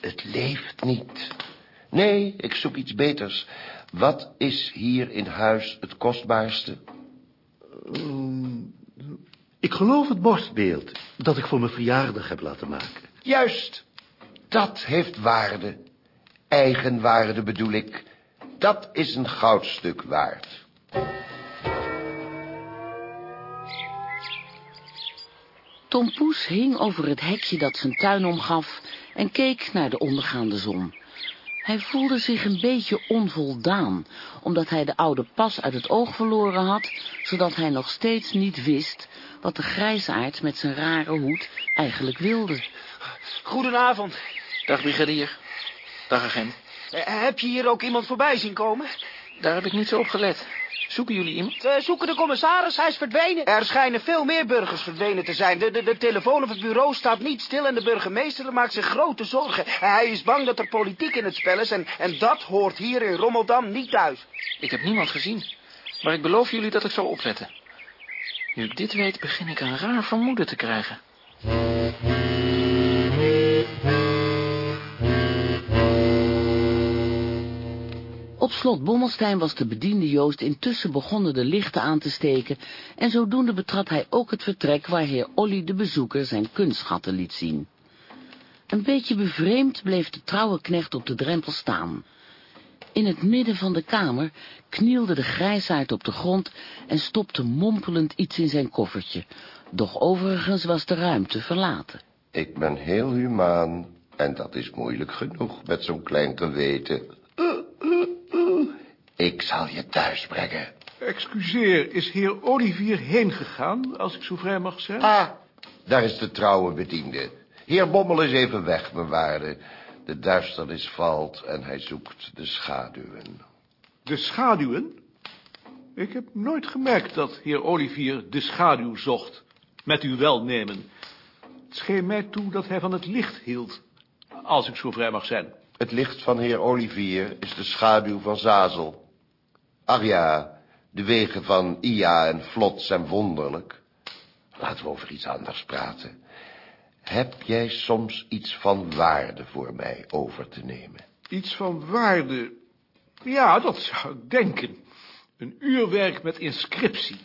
Het leeft niet. Nee, ik zoek iets beters. Wat is hier in huis het kostbaarste? Geloof het borstbeeld dat ik voor mijn verjaardag heb laten maken. Juist. Dat heeft waarde. Eigenwaarde bedoel ik. Dat is een goudstuk waard. Tom Poes hing over het hekje dat zijn tuin omgaf en keek naar de ondergaande zon. Hij voelde zich een beetje onvoldaan, omdat hij de oude pas uit het oog verloren had, zodat hij nog steeds niet wist wat de grijsaard met zijn rare hoed eigenlijk wilde. Goedenavond. Dag, brigadier. Dag, agent. Eh, heb je hier ook iemand voorbij zien komen? Daar heb ik niet zo op gelet. Zoeken jullie iemand? Uh, zoeken de commissaris, hij is verdwenen. Er schijnen veel meer burgers verdwenen te zijn. De, de, de telefoon op het bureau staat niet stil en de burgemeester maakt zich grote zorgen. Hij is bang dat er politiek in het spel is en, en dat hoort hier in Rommeldam niet thuis. Ik heb niemand gezien, maar ik beloof jullie dat ik zal opletten. Nu ik dit weet, begin ik een raar vermoeden te krijgen. Op slot Bommelstein was de bediende Joost intussen begonnen de lichten aan te steken en zodoende betrad hij ook het vertrek waar heer Olly de bezoeker zijn kunstschatten liet zien. Een beetje bevreemd bleef de trouwe knecht op de drempel staan. In het midden van de kamer knielde de grijsaard op de grond en stopte mompelend iets in zijn koffertje, doch overigens was de ruimte verlaten. Ik ben heel humaan en dat is moeilijk genoeg met zo'n klein geweten. Ik zal je thuis brengen. Excuseer, is heer Olivier heen gegaan, als ik zo vrij mag zijn? Ah, daar is de trouwe bediende. Heer Bommel is even weg, mijn waarde. De duisternis valt en hij zoekt de schaduwen. De schaduwen? Ik heb nooit gemerkt dat heer Olivier de schaduw zocht. Met uw welnemen. Het scheen mij toe dat hij van het licht hield. Als ik zo vrij mag zijn. Het licht van heer Olivier is de schaduw van Zazel. Ach ja, de wegen van Ia en Vlot zijn wonderlijk. Laten we over iets anders praten. Heb jij soms iets van waarde voor mij over te nemen? Iets van waarde? Ja, dat zou ik denken. Een uurwerk met inscriptie.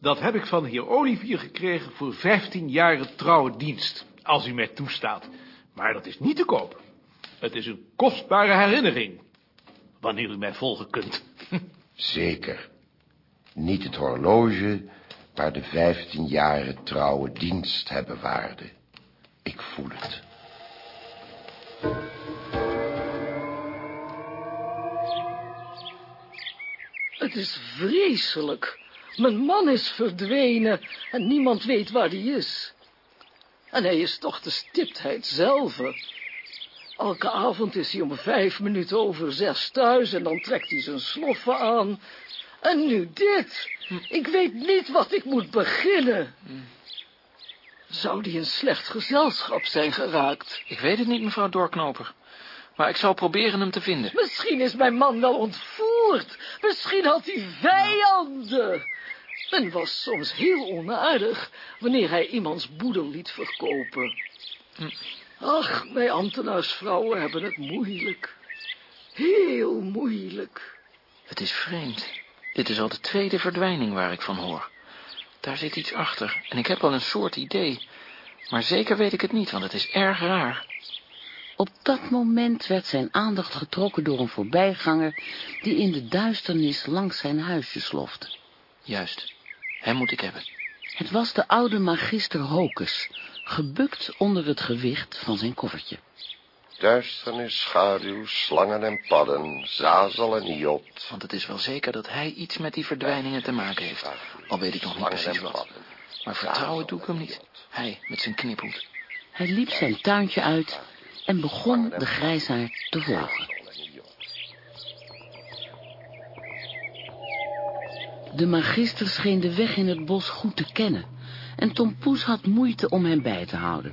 Dat heb ik van heer Olivier gekregen voor vijftien jaren trouwe dienst. Als u mij toestaat. Maar dat is niet te koop. Het is een kostbare herinnering. Wanneer u mij volgen kunt. Zeker. Niet het horloge, maar de vijftien jaren trouwe dienst hebben waarde. Ik voel het. Het is vreselijk. Mijn man is verdwenen en niemand weet waar hij is. En hij is toch de stiptheid zelf. Elke avond is hij om vijf minuten over zes thuis en dan trekt hij zijn sloffen aan. En nu dit. Ik weet niet wat ik moet beginnen. Zou die in slecht gezelschap zijn geraakt? Ik weet het niet, mevrouw Doorknoper. Maar ik zal proberen hem te vinden. Misschien is mijn man wel ontvoerd. Misschien had hij vijanden. Men was soms heel onaardig wanneer hij iemands boedel liet verkopen. Hm. Ach, wij ambtenaarsvrouwen hebben het moeilijk. Heel moeilijk. Het is vreemd. Dit is al de tweede verdwijning waar ik van hoor. Daar zit iets achter en ik heb al een soort idee. Maar zeker weet ik het niet, want het is erg raar. Op dat moment werd zijn aandacht getrokken door een voorbijganger die in de duisternis langs zijn huisje slofte. Juist, hem moet ik hebben. Het was de oude magister Hokus, gebukt onder het gewicht van zijn koffertje. Duisternis, schaduw, slangen en padden, zazel en jot. Want het is wel zeker dat hij iets met die verdwijningen te maken heeft. Al weet ik nog niet precies wat. Maar vertrouwen doe ik hem niet. Hij met zijn kniphoed. Hij liep zijn tuintje uit en begon de grijsaard te volgen. De magister scheen de weg in het bos goed te kennen en Tom Poes had moeite om hem bij te houden.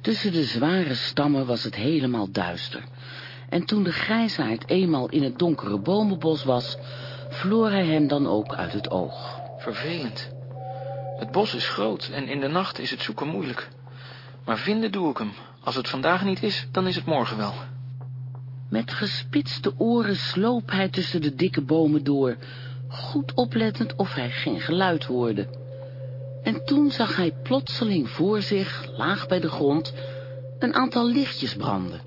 Tussen de zware stammen was het helemaal duister en toen de grijsaard eenmaal in het donkere bomenbos was, verloor hij hem dan ook uit het oog. Vervelend. Het bos is groot en in de nacht is het zoeken moeilijk. Maar vinden doe ik hem. Als het vandaag niet is, dan is het morgen wel. Met gespitste oren sloop hij tussen de dikke bomen door, goed oplettend of hij geen geluid hoorde. En toen zag hij plotseling voor zich, laag bij de grond, een aantal lichtjes branden.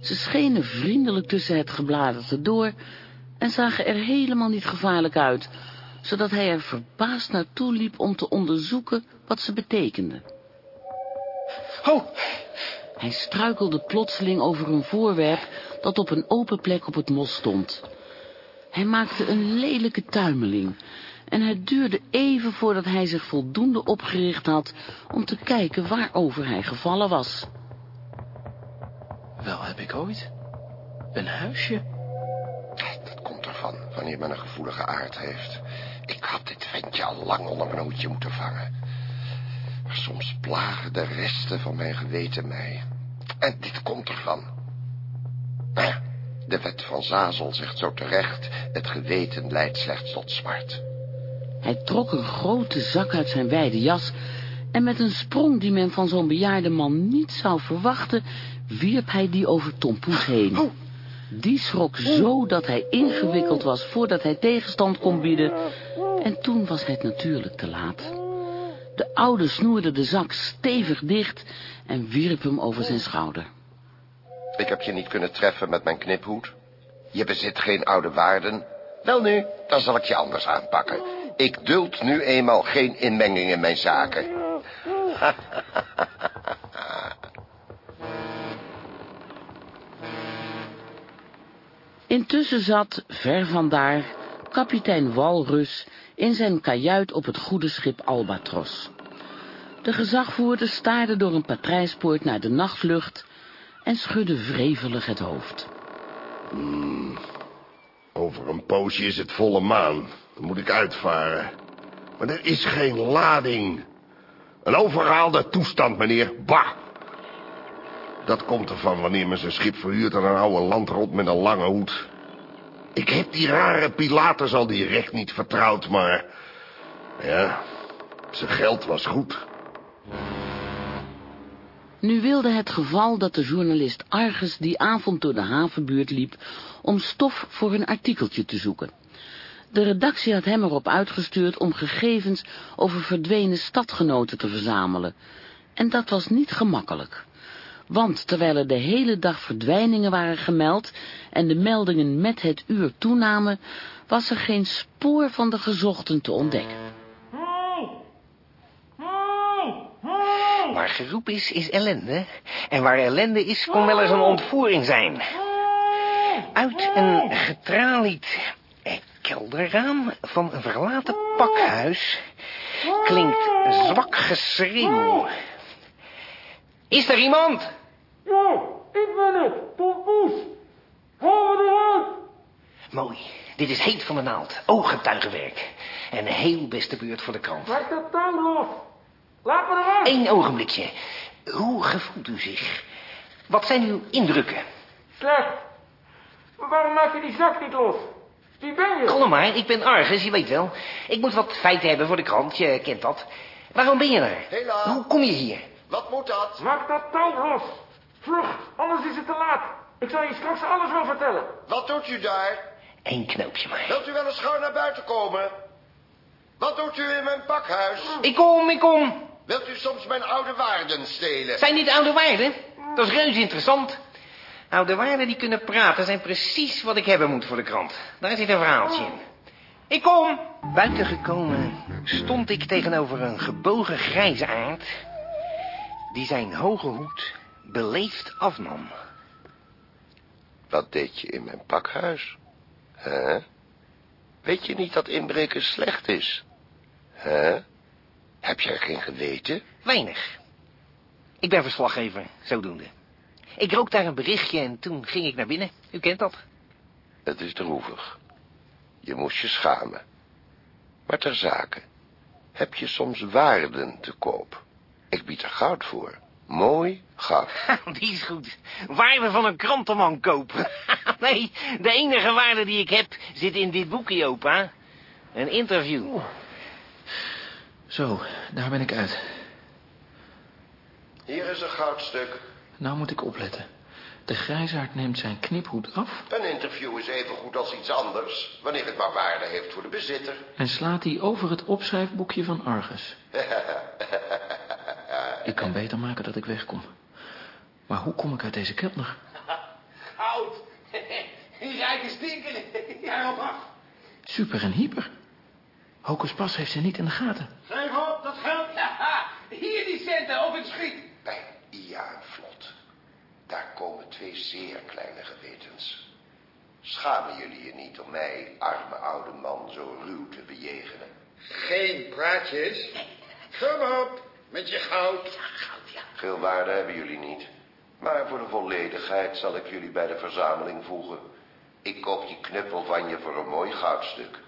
Ze schenen vriendelijk tussen het gebladerte door en zagen er helemaal niet gevaarlijk uit, zodat hij er verbaasd naartoe liep om te onderzoeken wat ze betekenden. Ho! Hij struikelde plotseling over een voorwerp dat op een open plek op het mos stond. Hij maakte een lelijke tuimeling en het duurde even voordat hij zich voldoende opgericht had om te kijken waarover hij gevallen was. Wel heb ik ooit een huisje. Dat komt ervan, wanneer men een gevoelige aard heeft. Ik had dit ventje al lang onder mijn hoedje moeten vangen. Maar soms plagen de resten van mijn geweten mij. En dit komt ervan. Nou ja, de wet van Zazel zegt zo terecht... het geweten leidt slechts tot smart. Hij trok een grote zak uit zijn wijde jas... en met een sprong die men van zo'n bejaarde man niet zou verwachten... wierp hij die over Tom Poes heen. Die schrok zo dat hij ingewikkeld was voordat hij tegenstand kon bieden... en toen was het natuurlijk te laat. De oude snoerde de zak stevig dicht en wierp hem over zijn schouder. Ik heb je niet kunnen treffen met mijn kniphoed. Je bezit geen oude waarden. Wel nu, dan zal ik je anders aanpakken. Ik duld nu eenmaal geen inmenging in mijn zaken. Intussen zat, ver vandaar, kapitein Walrus in zijn kajuit op het goede schip Albatros. De gezagvoerder staarde door een patrijspoort naar de nachtlucht en schudde wrevelig het hoofd. Hmm, over een poosje is het volle maan. Moet ik uitvaren. Maar er is geen lading. Een overhaalde toestand, meneer. Bah! Dat komt ervan wanneer men zijn schip verhuurt aan een oude landrot met een lange hoed. Ik heb die rare Pilatus al direct niet vertrouwd, maar... Ja, zijn geld was goed. Nu wilde het geval dat de journalist Argus die avond door de havenbuurt liep... om stof voor een artikeltje te zoeken. De redactie had hem erop uitgestuurd om gegevens over verdwenen stadgenoten te verzamelen. En dat was niet gemakkelijk. Want terwijl er de hele dag verdwijningen waren gemeld en de meldingen met het uur toenamen, was er geen spoor van de gezochten te ontdekken. Waar geroep is, is ellende. En waar ellende is, kon wel eens een ontvoering zijn. Uit een getralied kelderraam van een verlaten pakhuis klinkt zwak geschreeuw. Is er iemand? Ja, ik ben het, Tom Poes. Haal me eruit. Mooi. Dit is heet van de naald. Ooggetuigenwerk. En een heel beste beurt voor de krant. Maak dat touw los. Laat me eruit. Eén ogenblikje. Hoe gevoelt u zich? Wat zijn uw indrukken? Slecht. Maar waarom maak je die zak niet los? Wie ben je? Kom maar, ik ben Argus, je weet wel. Ik moet wat feiten hebben voor de krant, je kent dat. Waarom ben je er? Hela. Hoe kom je hier? Wat moet dat? Maak dat touw los. Vlucht, anders is het te laat. Ik zal je straks alles wel vertellen. Wat doet u daar? Eén knoopje maar. Wilt u wel eens gauw naar buiten komen? Wat doet u in mijn pakhuis? Ik kom, ik kom. Wilt u soms mijn oude waarden stelen? Zijn dit oude waarden? Dat is reuze interessant. Oude waarden die kunnen praten zijn precies wat ik hebben moet voor de krant. Daar zit een verhaaltje in. Ik kom. Buiten gekomen stond ik tegenover een gebogen grijsaard... die zijn hoge hoed beleefd afnam. Wat deed je in mijn pakhuis? Hè? Weet je niet dat inbreken slecht is? Hè? Heb jij geen geweten? Weinig. Ik ben verslaggever, zodoende. Ik rook daar een berichtje en toen ging ik naar binnen. U kent dat. Het is droevig. Je moest je schamen. Maar ter zake, heb je soms waarden te koop? Ik bied er goud voor. Mooi goud. Die is goed. Waarde van een krantenman kopen. nee, de enige waarde die ik heb zit in dit boekje, opa. Een interview. Zo, daar ben ik uit. Hier is een goudstuk. Nou moet ik opletten. De grijsaard neemt zijn kniphoed af Een interview is even goed als iets anders, wanneer het maar waarde heeft voor de bezitter. en slaat die over het opschrijfboekje van Argus. Ik kan beter maken dat ik wegkom. Maar hoe kom ik uit deze kelder? Oud. Die rijke stinker. Daarop af. Super en hyper. Hocus Pas heeft ze niet in de gaten. Geef op, dat geld. Ja, hier die centen op het schiet. Bij Ia en Vlot. Daar komen twee zeer kleine gewetens. Schamen jullie je niet om mij, arme oude man, zo ruw te bejegenen? Geen praatjes. Kom op, met je goud. Veel waarde hebben jullie niet. Maar voor de volledigheid zal ik jullie bij de verzameling voegen. Ik koop die knuppel van je voor een mooi goudstuk.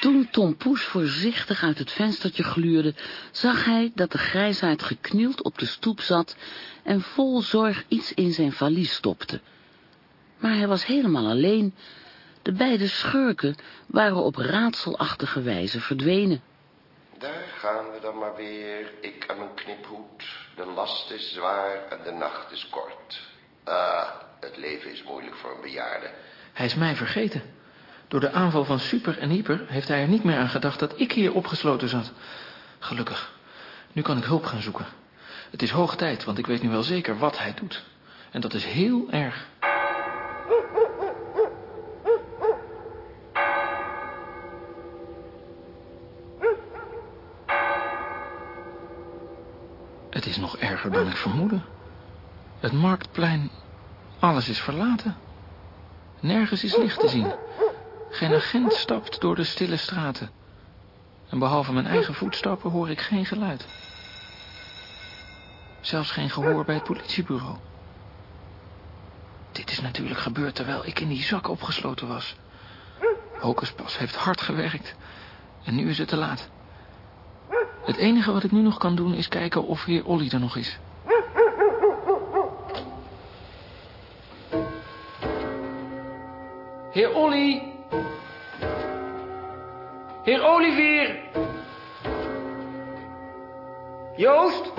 Toen Tom Poes voorzichtig uit het venstertje gluurde, zag hij dat de grijsaard geknield op de stoep zat en vol zorg iets in zijn valies stopte. Maar hij was helemaal alleen. De beide schurken waren op raadselachtige wijze verdwenen. Daar gaan we dan maar weer. Ik aan mijn kniphoed. De last is zwaar en de nacht is kort. Ah, het leven is moeilijk voor een bejaarde. Hij is mij vergeten. Door de aanval van Super en Hyper heeft hij er niet meer aan gedacht dat ik hier opgesloten zat. Gelukkig. Nu kan ik hulp gaan zoeken. Het is hoog tijd, want ik weet nu wel zeker wat hij doet. En dat is heel erg. Het is nog erger dan ik vermoedde. Het marktplein, alles is verlaten. Nergens is licht te zien. Geen agent stapt door de stille straten. En behalve mijn eigen voetstappen hoor ik geen geluid. Zelfs geen gehoor bij het politiebureau. Dit is natuurlijk gebeurd terwijl ik in die zak opgesloten was. Hocus heeft hard gewerkt. En nu is het te laat. Het enige wat ik nu nog kan doen is kijken of heer Olly er nog is. Heer Olly! Heer Olivier! Joost?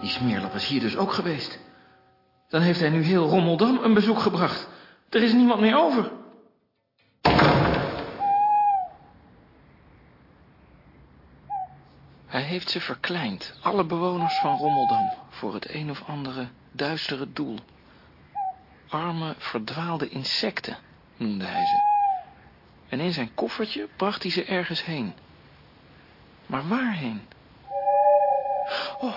Die smeerlap is hier dus ook geweest. Dan heeft hij nu heel Rommeldam een bezoek gebracht. Er is niemand meer over. Hij heeft ze verkleind, alle bewoners van Rommeldam, voor het een of andere duistere doel. Arme, verdwaalde insecten, noemde hij ze. En in zijn koffertje bracht hij ze ergens heen. Maar waarheen? Oh,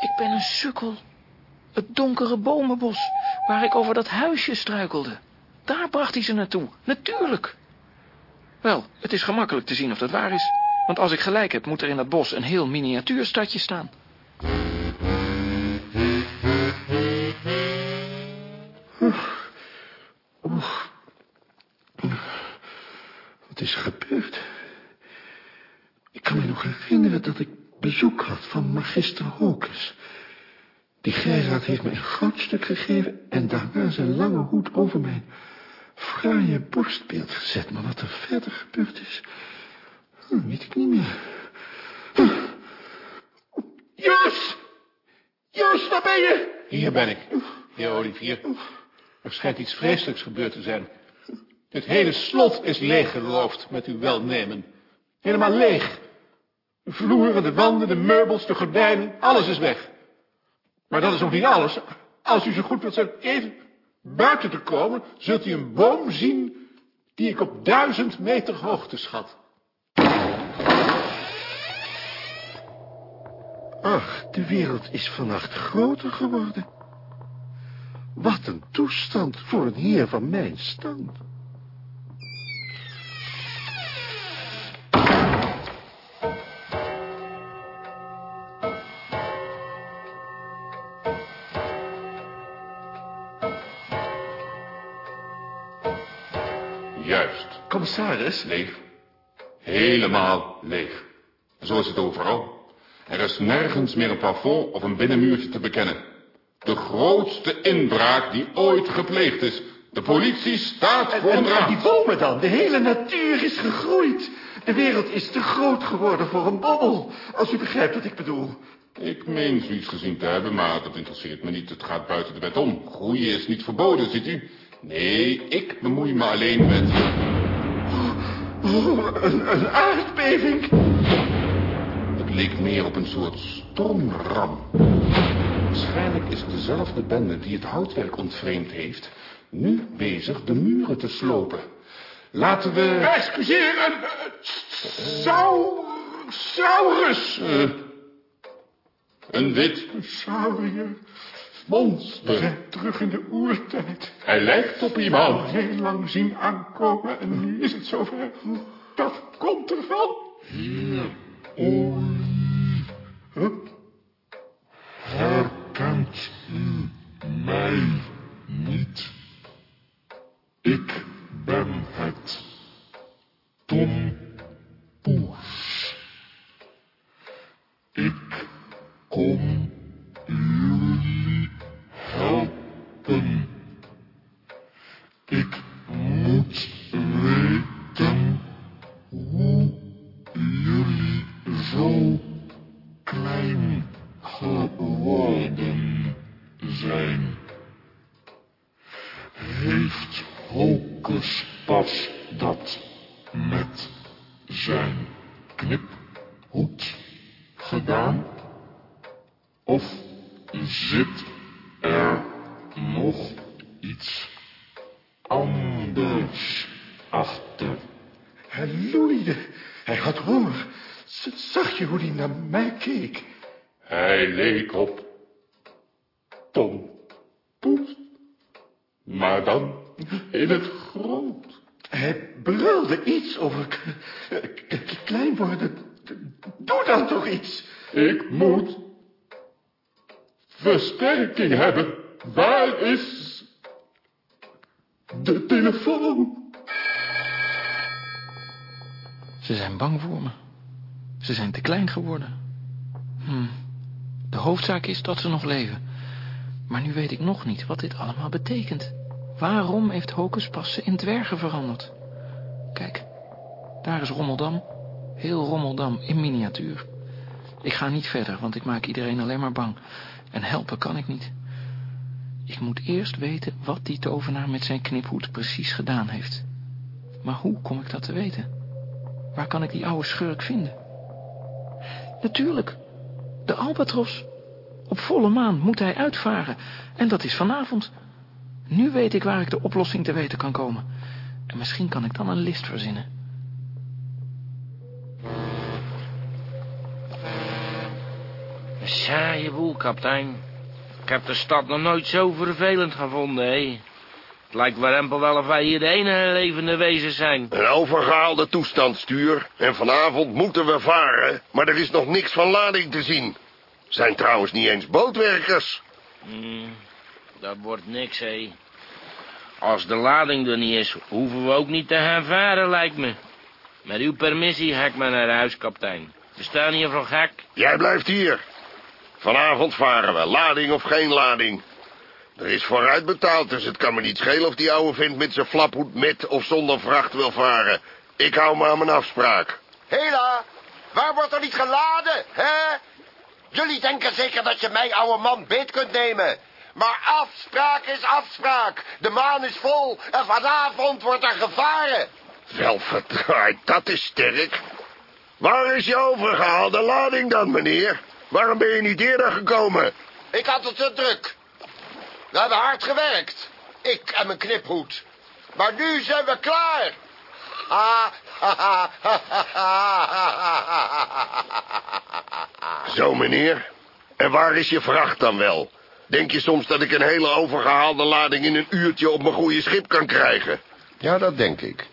ik ben een sukkel. Het donkere bomenbos, waar ik over dat huisje struikelde. Daar bracht hij ze naartoe, natuurlijk. Wel, het is gemakkelijk te zien of dat waar is. Want als ik gelijk heb, moet er in dat bos een heel miniatuurstadje staan. Is gebeurd? Ik kan me nog herinneren dat ik bezoek had van magister Hocus. Die grijsaard heeft me een goudstuk gegeven en daarna zijn lange hoed over mijn fraaie borstbeeld gezet. Maar wat er verder gebeurd is, hm, weet ik niet meer. Joost! Joost, waar ben je? Hier ben ik, heer Olivier. Er schijnt iets vreselijks gebeurd te zijn. Het hele slot is leeggeroofd met uw welnemen. Helemaal leeg. De vloeren, de wanden, de meubels, de gordijnen, alles is weg. Maar dat is nog niet alles. Als u zo goed wilt zijn even buiten te komen, zult u een boom zien die ik op duizend meter hoogte schat. Ach, de wereld is vannacht groter geworden. Wat een toestand voor een heer van mijn stand. Commissaris? Leeg. Helemaal leeg. Zo is het overal. Er is nergens meer een plafond of een binnenmuurtje te bekennen. De grootste inbraak die ooit gepleegd is. De politie staat voor een En, en die bomen dan? De hele natuur is gegroeid. De wereld is te groot geworden voor een bommel. Als u begrijpt wat ik bedoel. Ik meen zoiets gezien te hebben, maar dat interesseert me niet. Het gaat buiten de wet om. Groeien is niet verboden, ziet u. Nee, ik bemoei me alleen met... Een, een aardbeving. Het leek meer op een soort stormram. Waarschijnlijk is dezelfde bende die het houtwerk ontvreemd heeft... nu bezig de muren te slopen. Laten we... Excuseer, een... Sau... Saurus. Eh, een wit Saurier. Monster. Terug in de oertijd. Hij lijkt op iemand. heel lang zien aankomen en nu is het zover. Dat komt ervan. Herkent u mij niet? Ik ben het. Tom Poes. Ik kom zijn kniphoed gedaan? Of zit er nog iets anders achter? Hij loeide. Hij had honger. Zag je hoe hij naar mij keek? Hij leek op Tom Poes. Maar dan in het groot. Hij brulde iets over Toch iets. Ik moet versterking hebben. Waar is de telefoon? Ze zijn bang voor me. Ze zijn te klein geworden. Hm. De hoofdzaak is dat ze nog leven. Maar nu weet ik nog niet wat dit allemaal betekent. Waarom heeft Hocus pas ze in dwergen veranderd? Kijk, daar is Rommeldam. Heel Rommeldam in miniatuur. Ik ga niet verder, want ik maak iedereen alleen maar bang. En helpen kan ik niet. Ik moet eerst weten wat die tovenaar met zijn kniphoed precies gedaan heeft. Maar hoe kom ik dat te weten? Waar kan ik die oude schurk vinden? Natuurlijk, de Albatros. Op volle maan moet hij uitvaren. En dat is vanavond. Nu weet ik waar ik de oplossing te weten kan komen. En misschien kan ik dan een list verzinnen. Een saaie boel, kapitein. Ik heb de stad nog nooit zo vervelend gevonden, hè. Het lijkt warempel wel of wij hier de enige levende wezens zijn. Een overgehaalde toestand, stuur. En vanavond moeten we varen, maar er is nog niks van lading te zien. Zijn trouwens niet eens bootwerkers. Hmm, dat wordt niks, hè. Als de lading er niet is, hoeven we ook niet te gaan varen, lijkt me. Met uw permissie ga ik maar naar huis, kapitein. We staan hier voor gek. Jij blijft hier. Vanavond varen we, lading of geen lading. Er is vooruit betaald, dus het kan me niet schelen of die ouwe vindt met zijn flaphoed met of zonder vracht wil varen. Ik hou me aan mijn afspraak. Hela, waar wordt er niet geladen, hè? Jullie denken zeker dat je mij, oude man, beet kunt nemen. Maar afspraak is afspraak. De maan is vol en vanavond wordt er gevaren. Wel verdraaid, dat is sterk. Waar is je overgehaalde lading dan, meneer? Waarom ben je niet eerder gekomen? Ik had het te druk. We hebben hard gewerkt. Ik en mijn kniphoed. Maar nu zijn we klaar. Zo, meneer. En waar is je vracht dan wel? Denk je soms dat ik een hele overgehaalde lading in een uurtje op mijn goede schip kan krijgen? Ja, dat denk ik.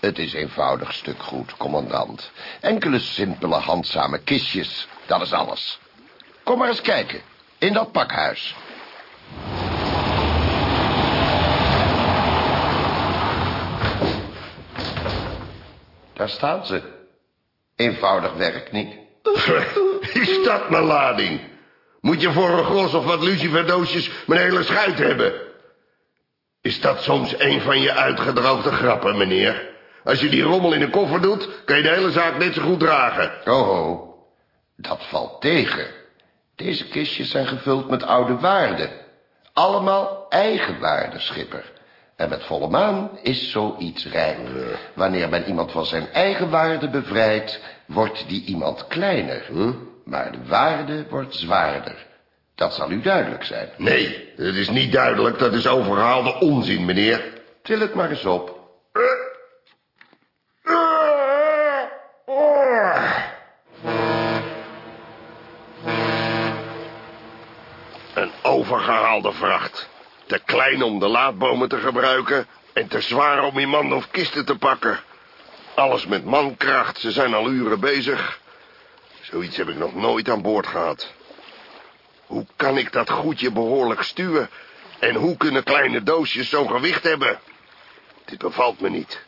Het is eenvoudig stuk goed, commandant. Enkele simpele handzame kistjes, dat is alles. Kom maar eens kijken, in dat pakhuis. Daar staan ze. Eenvoudig werk niet. Is dat mijn lading? Moet je voor een gros of wat luciferdoosjes mijn hele schuit hebben? Is dat soms een van je uitgedroogde grappen, meneer? Als je die rommel in een koffer doet, kan je de hele zaak net zo goed dragen. Oh, oh. Dat valt tegen. Deze kistjes zijn gevuld met oude waarden. Allemaal eigen waarden, schipper. En met volle maan is zoiets rijp. Wanneer men iemand van zijn eigen waarde bevrijdt, wordt die iemand kleiner. Maar de waarde wordt zwaarder. Dat zal u duidelijk zijn. Nee, het is niet duidelijk. Dat is overhaalde onzin, meneer. Til het maar eens op. Een vracht. Te klein om de laadbomen te gebruiken... en te zwaar om in man of kisten te pakken. Alles met mankracht, ze zijn al uren bezig. Zoiets heb ik nog nooit aan boord gehad. Hoe kan ik dat goedje behoorlijk stuwen? En hoe kunnen kleine doosjes zo'n gewicht hebben? Dit bevalt me niet.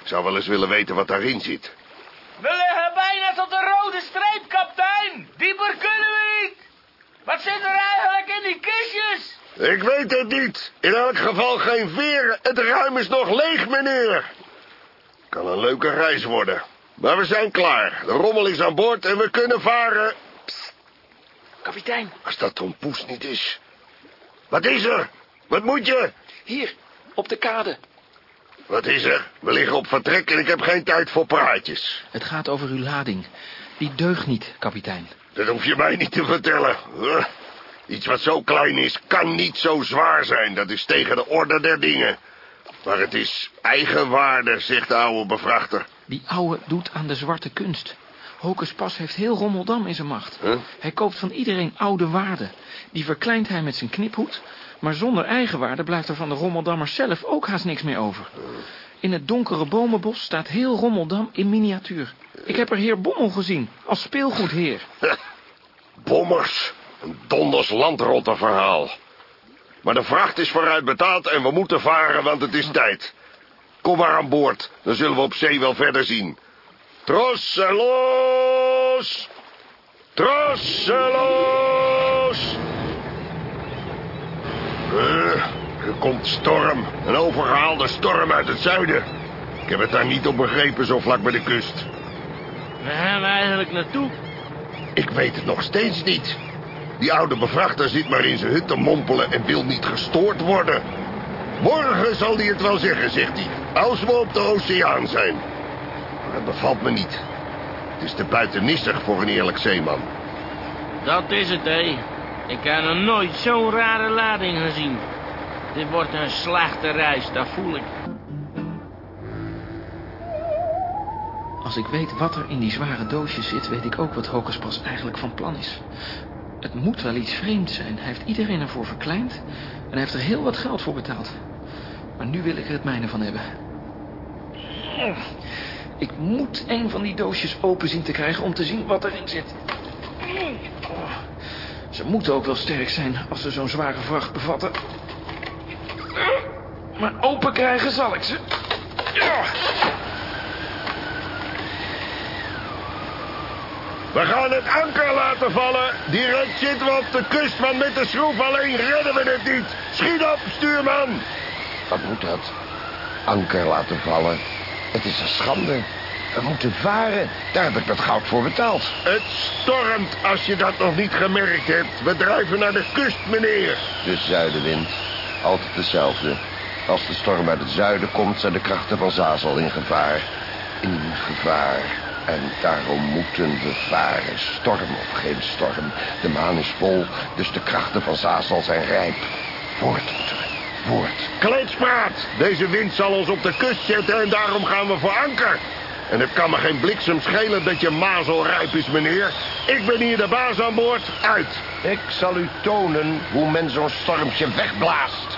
Ik zou wel eens willen weten wat daarin zit liggen bijna tot de rode streep, kapitein. Dieper kunnen we niet. Wat zit er eigenlijk in die kistjes? Ik weet het niet. In elk geval geen veren. Het ruim is nog leeg, meneer. Kan een leuke reis worden. Maar we zijn klaar. De rommel is aan boord en we kunnen varen. Kapitein. Als dat Tom Poes niet is. Wat is er? Wat moet je? Hier, op de kade. Wat is er? We liggen op vertrek en ik heb geen tijd voor praatjes. Het gaat over uw lading. Die deugt niet, kapitein. Dat hoef je mij niet te vertellen. Huh? Iets wat zo klein is, kan niet zo zwaar zijn. Dat is tegen de orde der dingen. Maar het is eigenwaarde, zegt de oude bevrachter. Die ouwe doet aan de zwarte kunst. Hocus Pas heeft heel Rommeldam in zijn macht. Huh? Hij koopt van iedereen oude waarden. Die verkleint hij met zijn kniphoed. Maar zonder eigenwaarde blijft er van de Rommeldammers zelf ook haast niks meer over. In het donkere bomenbos staat heel Rommeldam in miniatuur. Ik heb er heer Bommel gezien, als speelgoedheer. Bommers. Een donders landrotte verhaal. Maar de vracht is vooruit betaald en we moeten varen, want het is tijd. Kom maar aan boord, dan zullen we op zee wel verder zien. Trosselos! Trosselos! Uh, er komt storm. Een overgehaalde storm uit het zuiden. Ik heb het daar niet op begrepen, zo vlak bij de kust. Waar gaan we eigenlijk naartoe? Ik weet het nog steeds niet. Die oude bevrachter zit maar in zijn hut te mompelen en wil niet gestoord worden. Morgen zal hij het wel zeggen, zegt hij. Als we op de oceaan zijn. Maar dat bevalt me niet. Het is te buitennissig voor een eerlijk zeeman. Dat is het, hé. Ik heb nog nooit zo'n rare lading gezien. Dit wordt een slechte reis, dat voel ik. Als ik weet wat er in die zware doosjes zit, weet ik ook wat Hocus Pas eigenlijk van plan is. Het moet wel iets vreemds zijn. Hij heeft iedereen ervoor verkleind en hij heeft er heel wat geld voor betaald. Maar nu wil ik er het mijne van hebben. Ik moet een van die doosjes open zien te krijgen om te zien wat erin zit. Ze moeten ook wel sterk zijn als ze zo'n zware vracht bevatten. Maar open krijgen zal ik ze. Ja. We gaan het anker laten vallen. Direct zitten we op de kust, want met de schroef alleen redden we het niet. Schiet op, stuurman. Wat moet dat? Anker laten vallen. Het is een schande. We moeten varen. Daar heb ik dat goud voor betaald. Het stormt, als je dat nog niet gemerkt hebt. We drijven naar de kust, meneer. De zuidenwind. Altijd dezelfde. Als de storm uit het zuiden komt, zijn de krachten van Zazel in gevaar. In gevaar. En daarom moeten we varen. Storm of geen storm. De maan is vol, dus de krachten van Zazel zijn rijp. Voort moeten we. Voort. Kletspraat. Deze wind zal ons op de kust zetten en daarom gaan we voor anker. En het kan me geen bliksem schelen dat je mazelrijp is, meneer. Ik ben hier de baas aan boord. Uit. Ik zal u tonen hoe men zo'n stormpje wegblaast.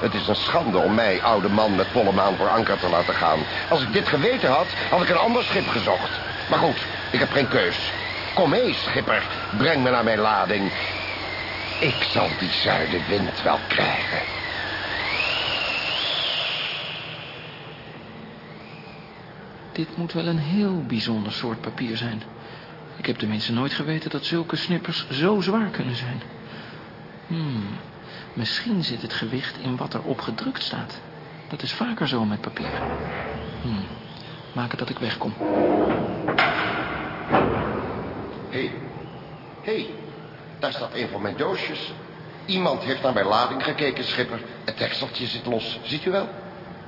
Het is een schande om mij, oude man, met volle maan voor anker te laten gaan. Als ik dit geweten had, had ik een ander schip gezocht. Maar goed, ik heb geen keus. Kom mee, schipper. Breng me naar mijn lading. Ik zal die zuidenwind wel krijgen. Dit moet wel een heel bijzonder soort papier zijn. Ik heb tenminste nooit geweten dat zulke snippers zo zwaar kunnen zijn. Hmm, misschien zit het gewicht in wat erop gedrukt staat. Dat is vaker zo met papier. Hmm, maak het dat ik wegkom. Hé, hey. hé, hey. daar staat een van mijn doosjes. Iemand heeft naar mijn lading gekeken, schipper. Het dekseltje zit los, ziet u wel?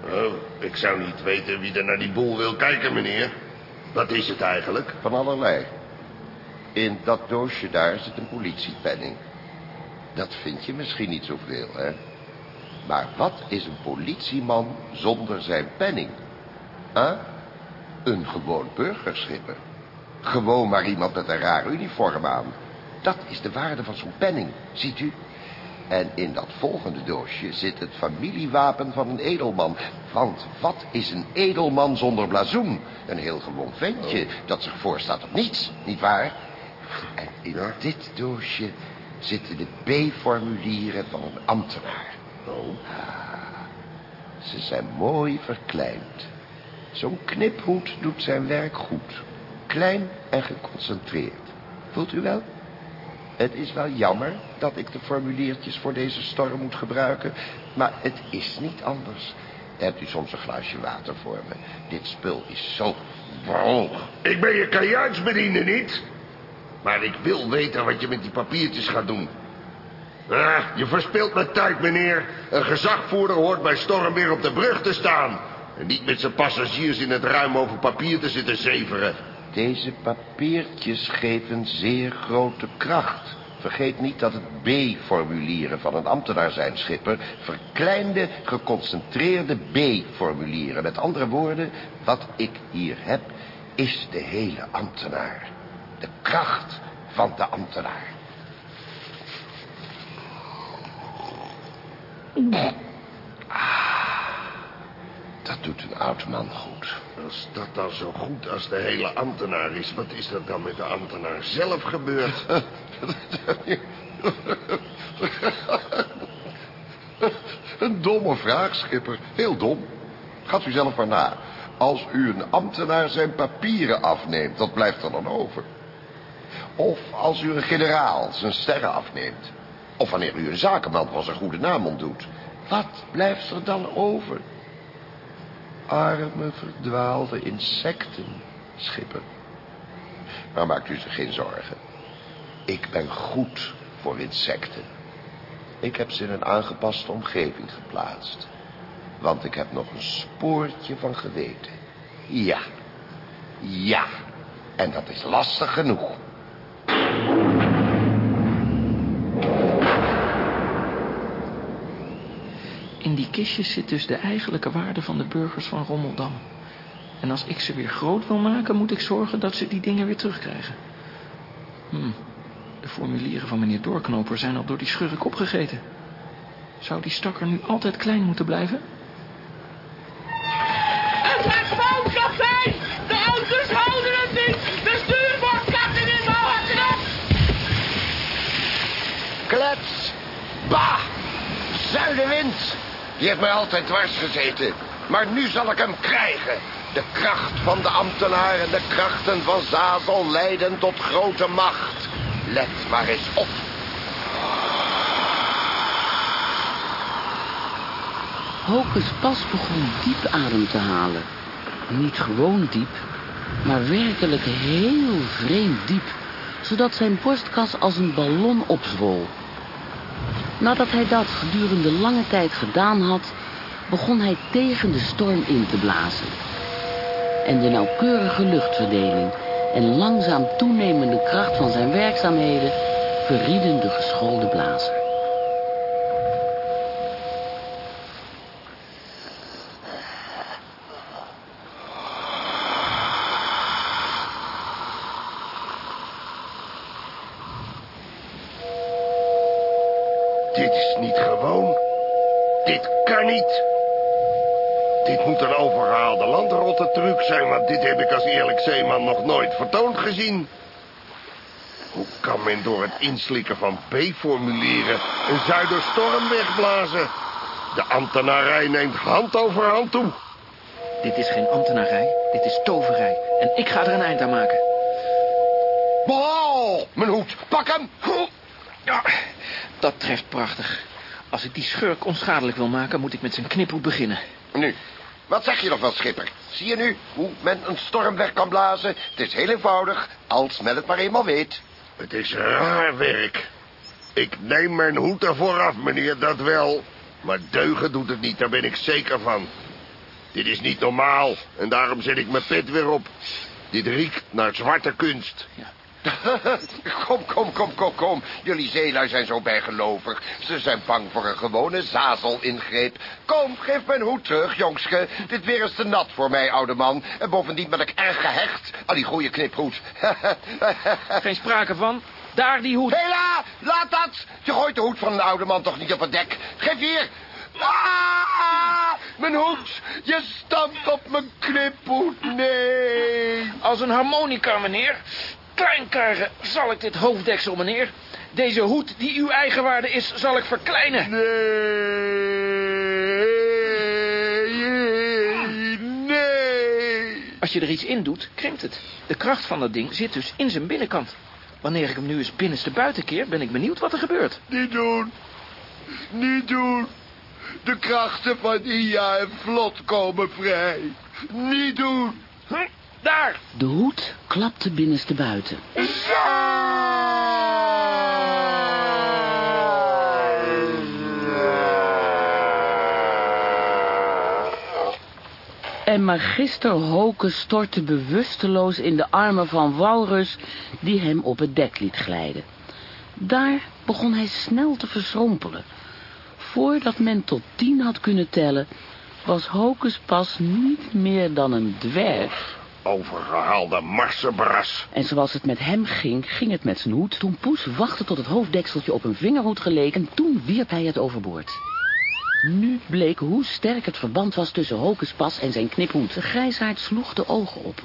Oh, ik zou niet weten wie er naar die boel wil kijken, meneer. Wat is het eigenlijk? Van allerlei. In dat doosje daar zit een politiepenning. Dat vind je misschien niet zoveel, hè? Maar wat is een politieman zonder zijn penning? Huh? Een gewoon burgerschipper. Gewoon maar iemand met een raar uniform aan. Dat is de waarde van zo'n penning, ziet u? En in dat volgende doosje zit het familiewapen van een edelman. Want wat is een edelman zonder blazoen? Een heel gewoon ventje dat zich voorstaat op niets, niet waar? En in dit doosje zitten de B-formulieren van een ambtenaar. Oh. Ze zijn mooi verkleind. Zo'n kniphoed doet zijn werk goed. Klein en geconcentreerd. Voelt u wel? Het is wel jammer dat ik de formuliertjes voor deze storm moet gebruiken. Maar het is niet anders. Hebt u soms een glaasje water voor me? Dit spul is zo droog. Ik ben je kajuitsbediende niet. Maar ik wil weten wat je met die papiertjes gaat doen. Ah, je verspilt mijn tijd, meneer. Een gezagvoerder hoort bij storm weer op de brug te staan. En niet met zijn passagiers in het ruim over papier te zitten zeveren. Deze papiertjes geven zeer grote kracht. Vergeet niet dat het B-formulieren van een ambtenaar zijn, schipper. Verkleinde, geconcentreerde B-formulieren. Met andere woorden, wat ik hier heb, is de hele ambtenaar. De kracht van de ambtenaar. Ah, dat doet een oud man goed. Als dat dan zo goed als de hele ambtenaar is... wat is er dan met de ambtenaar zelf gebeurd? Een domme vraag, schipper. Heel dom. Gaat u zelf maar na. Als u een ambtenaar zijn papieren afneemt, wat blijft er dan over? Of als u een generaal zijn sterren afneemt. Of wanneer u een zakenman van zijn goede naam ontdoet. Wat blijft er dan over? Arme, verdwaalde insecten, schipper. Maar maakt u zich geen zorgen. Ik ben goed voor insecten. Ik heb ze in een aangepaste omgeving geplaatst. Want ik heb nog een spoortje van geweten. Ja. Ja. En dat is lastig genoeg. In die kistjes zit dus de eigenlijke waarde van de burgers van Rommeldam. En als ik ze weer groot wil maken, moet ik zorgen dat ze die dingen weer terugkrijgen. Hm. De formulieren van meneer Doorknoper zijn al door die schurk opgegeten. Zou die stakker nu altijd klein moeten blijven? Bah! Zuidenwind! Die heeft mij altijd dwars gezeten. Maar nu zal ik hem krijgen. De kracht van de ambtenaar en de krachten van Zazel leiden tot grote macht. Let maar eens op. Hocus Pas begon diep adem te halen. Niet gewoon diep, maar werkelijk heel vreemd diep, zodat zijn borstkas als een ballon opzwol. Nadat hij dat gedurende lange tijd gedaan had, begon hij tegen de storm in te blazen. En de nauwkeurige luchtverdeling en langzaam toenemende kracht van zijn werkzaamheden verrieden de geschoolde blazer. Dit is niet gewoon. Dit kan niet. Dit moet een overgehaalde landrotte truc zijn, want dit heb ik als eerlijk zeeman nog nooit vertoond gezien. Hoe kan men door het inslikken van B-formulieren een zuiderstorm wegblazen? De ambtenarij neemt hand over hand toe. Dit is geen ambtenarij. Dit is toverij en ik ga er een eind aan maken. Wow, mijn hoed. Pak hem. Ja, dat treft prachtig. Als ik die schurk onschadelijk wil maken, moet ik met zijn kniphoed beginnen. Nu, wat zeg je nog wel, schipper? Zie je nu hoe men een storm weg kan blazen? Het is heel eenvoudig, als men het maar eenmaal weet. Het is raar werk. Ik neem mijn hoed ervoor af, meneer, dat wel. Maar deugen doet het niet, daar ben ik zeker van. Dit is niet normaal en daarom zet ik mijn pet weer op. Dit riekt naar zwarte kunst. kom, kom, kom, kom, kom. Jullie zeelui zijn zo bijgelovig. Ze zijn bang voor een gewone zazel-ingreep. Kom, geef mijn hoed terug, jongske. Dit weer is te nat voor mij, oude man. En bovendien ben ik erg gehecht aan die goede kniphoed. Geen sprake van. Daar die hoed. Hela, laat dat. Je gooit de hoed van een oude man toch niet op het dek. Geef hier. Ah, mijn hoed. Je stampt op mijn kniphoed. Nee. Als een harmonica, meneer. Klein krijgen zal ik dit hoofddeksel, meneer. Deze hoed die uw eigenwaarde is, zal ik verkleinen. Nee, nee. Als je er iets in doet, krimpt het. De kracht van dat ding zit dus in zijn binnenkant. Wanneer ik hem nu eens binnenste buiten keer, ben ik benieuwd wat er gebeurt. Niet doen. Niet doen. De krachten van Ia en Vlot komen vrij. Niet doen. Daar. De hoed klapte binnenste buiten. En magister Hoke stortte bewusteloos in de armen van Walrus, die hem op het dek liet glijden. Daar begon hij snel te verschrompelen. Voordat men tot tien had kunnen tellen, was Hocus pas niet meer dan een dwerg. Overgehaalde marsenbras. En zoals het met hem ging, ging het met zijn hoed... toen Poes wachtte tot het hoofddekseltje op een vingerhoed geleek... en toen wierp hij het overboord. Nu bleek hoe sterk het verband was tussen Hocus en zijn kniphoed. De grijsaard sloeg de ogen op.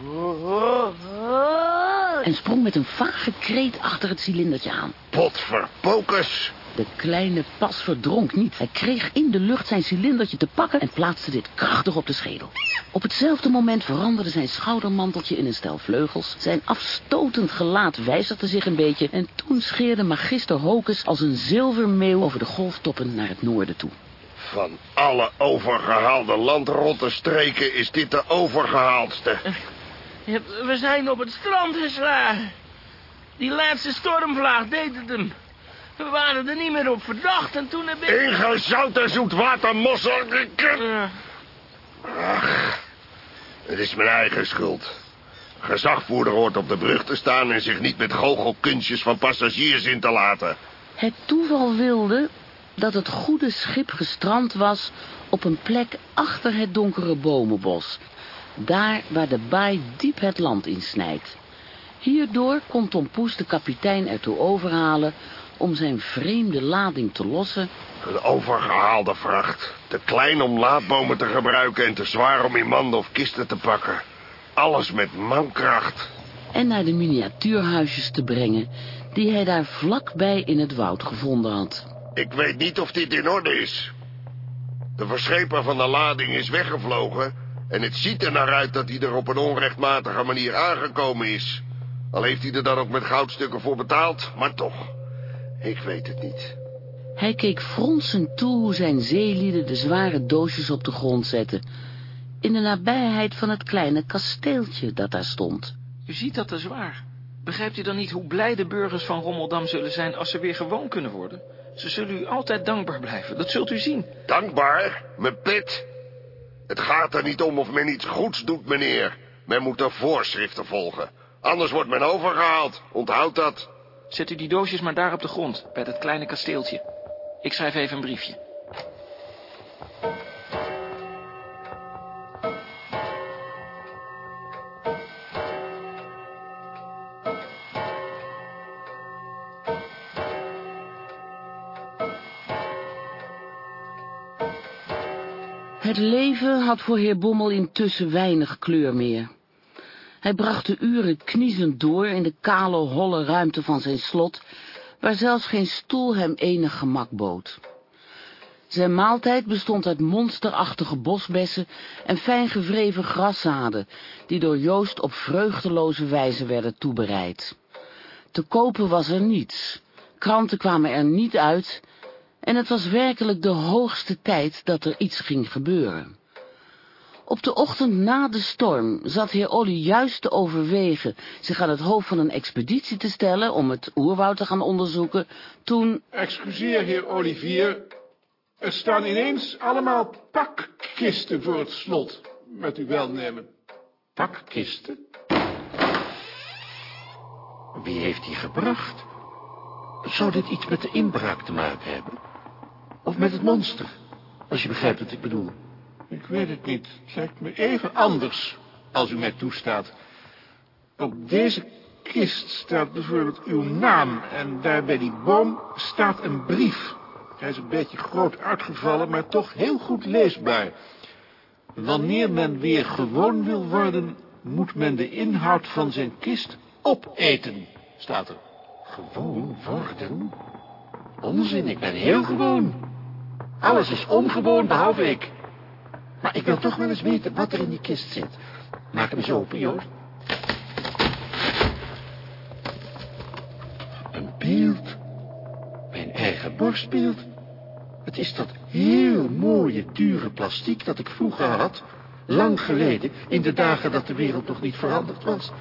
En sprong met een vage kreet achter het cilindertje aan. Potverpokus. De kleine pas verdronk niet. Hij kreeg in de lucht zijn cilindertje te pakken en plaatste dit krachtig op de schedel. Op hetzelfde moment veranderde zijn schoudermanteltje in een stel vleugels. Zijn afstotend gelaat wijzigde zich een beetje en toen scheerde magister Hocus als een zilvermeeuw over de golftoppen naar het noorden toe. Van alle overgehaalde landrotte streken is dit de overgehaaldste. We zijn op het strand geslagen. Die laatste stormvlaag deed het hem. We waren er niet meer op verdacht en toen heb ik... Ingezouten zoetwatermossel. Ach, het is mijn eigen schuld. Gezagvoerder hoort op de brug te staan en zich niet met goochelkunstjes van passagiers in te laten. Het toeval wilde dat het goede schip gestrand was op een plek achter het donkere bomenbos. Daar waar de baai diep het land insnijdt. Hierdoor kon Tom Poes de kapitein ertoe overhalen om zijn vreemde lading te lossen. Een overgehaalde vracht. Te klein om laadbomen te gebruiken en te zwaar om in manden of kisten te pakken. Alles met mankracht. En naar de miniatuurhuisjes te brengen die hij daar vlakbij in het woud gevonden had. Ik weet niet of dit in orde is. De verscheper van de lading is weggevlogen... en het ziet er naar uit dat hij er op een onrechtmatige manier aangekomen is. Al heeft hij er dan ook met goudstukken voor betaald, maar toch. Ik weet het niet. Hij keek fronsend toe hoe zijn zeelieden de zware doosjes op de grond zetten... in de nabijheid van het kleine kasteeltje dat daar stond. U ziet dat te zwaar. Begrijpt u dan niet hoe blij de burgers van Rommeldam zullen zijn als ze weer gewoon kunnen worden? Ze zullen u altijd dankbaar blijven, dat zult u zien. Dankbaar? Mijn pit? Het gaat er niet om of men iets goeds doet, meneer. Men moet de voorschriften volgen. Anders wordt men overgehaald. Onthoud dat. Zet u die doosjes maar daar op de grond, bij dat kleine kasteeltje. Ik schrijf even een briefje. Het leven had voor heer Bommel intussen weinig kleur meer. Hij bracht de uren kniezend door in de kale, holle ruimte van zijn slot, waar zelfs geen stoel hem enig gemak bood. Zijn maaltijd bestond uit monsterachtige bosbessen en fijn gevreven graszaden, die door Joost op vreugdeloze wijze werden toebereid. Te kopen was er niets, kranten kwamen er niet uit, en het was werkelijk de hoogste tijd dat er iets ging gebeuren. Op de ochtend na de storm zat heer Olly juist te overwegen zich aan het hoofd van een expeditie te stellen om het oerwoud te gaan onderzoeken, toen... Excuseer, heer Olivier. Er staan ineens allemaal pakkisten voor het slot, met uw welnemen. Pakkisten? Wie heeft die gebracht? Zou dit iets met de inbraak te maken hebben? Of met het monster? Als je begrijpt wat ik bedoel. Ik weet het niet. Het lijkt me even anders, als u mij toestaat. Op deze kist staat bijvoorbeeld uw naam en daar bij die boom staat een brief. Hij is een beetje groot uitgevallen, maar toch heel goed leesbaar. Wanneer men weer gewoon wil worden, moet men de inhoud van zijn kist opeten, staat er. Gewoon worden? Onzin, ik ben heel gewoon. Alles is ongewoon, behalve ik. Maar ik wil toch wel eens weten wat er in die kist zit. Maak hem eens open, Joost. Een beeld. Mijn eigen borstbeeld. Het is dat heel mooie, dure plastiek dat ik vroeger had. Lang geleden, in de dagen dat de wereld nog niet veranderd was.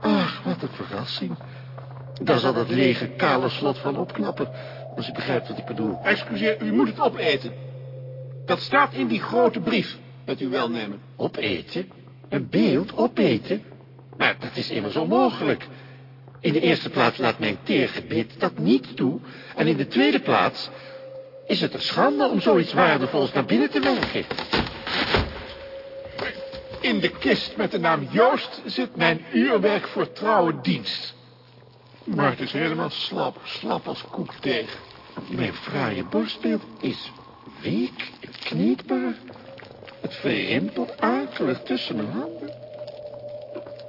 Ach, wat een verrassing. Daar zal dat lege, kale slot van opknappen. Als u begrijpt wat ik bedoel. Excuseer, u moet het opeten. Dat staat in die grote brief, met uw welnemen. Opeten? Een beeld opeten? Maar dat is immers onmogelijk. In de eerste plaats laat mijn teergebit dat niet toe. En in de tweede plaats is het een schande om zoiets waardevols naar binnen te werken. In de kist met de naam Joost zit mijn uurwerk voor trouwe dienst. Maar het is helemaal slap, slap als koekdeeg. Mijn fraaie borstbeeld is week, kneedbaar. Het verimpelt akelig tussen mijn handen.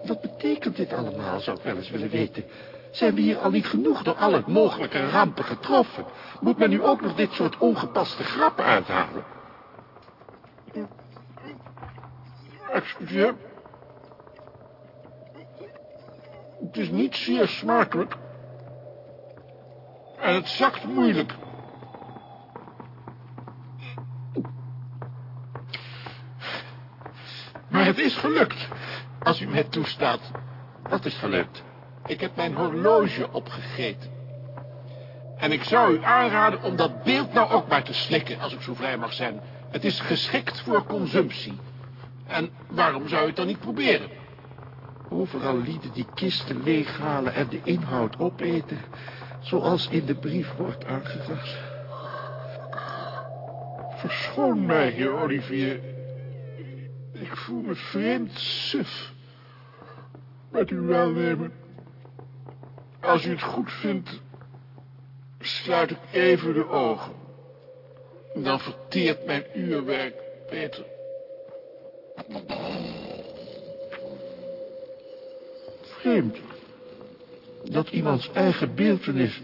Wat betekent dit allemaal, zou ik wel eens willen weten. Zijn we hier al niet genoeg door alle mogelijke rampen getroffen? Moet men nu ook nog dit soort ongepaste grappen uithalen? Excuseer. Het is niet zeer smakelijk. En het zakt moeilijk. Maar het is gelukt, als u mij toestaat. Wat is gelukt? Ik heb mijn horloge opgegeten. En ik zou u aanraden om dat beeld nou ook maar te slikken, als ik zo vrij mag zijn. Het is geschikt voor consumptie. En waarom zou u het dan niet proberen? Overal lieden die kisten leeghalen en de inhoud opeten, zoals in de brief wordt aangegeven. Verschoon mij, heer Olivier. Ik voel me vreemd suf. Met uw welnemen. Als u het goed vindt, sluit ik even de ogen. Dan verteert mijn uurwerk beter. Vreemd. Dat iemands eigen beeltenis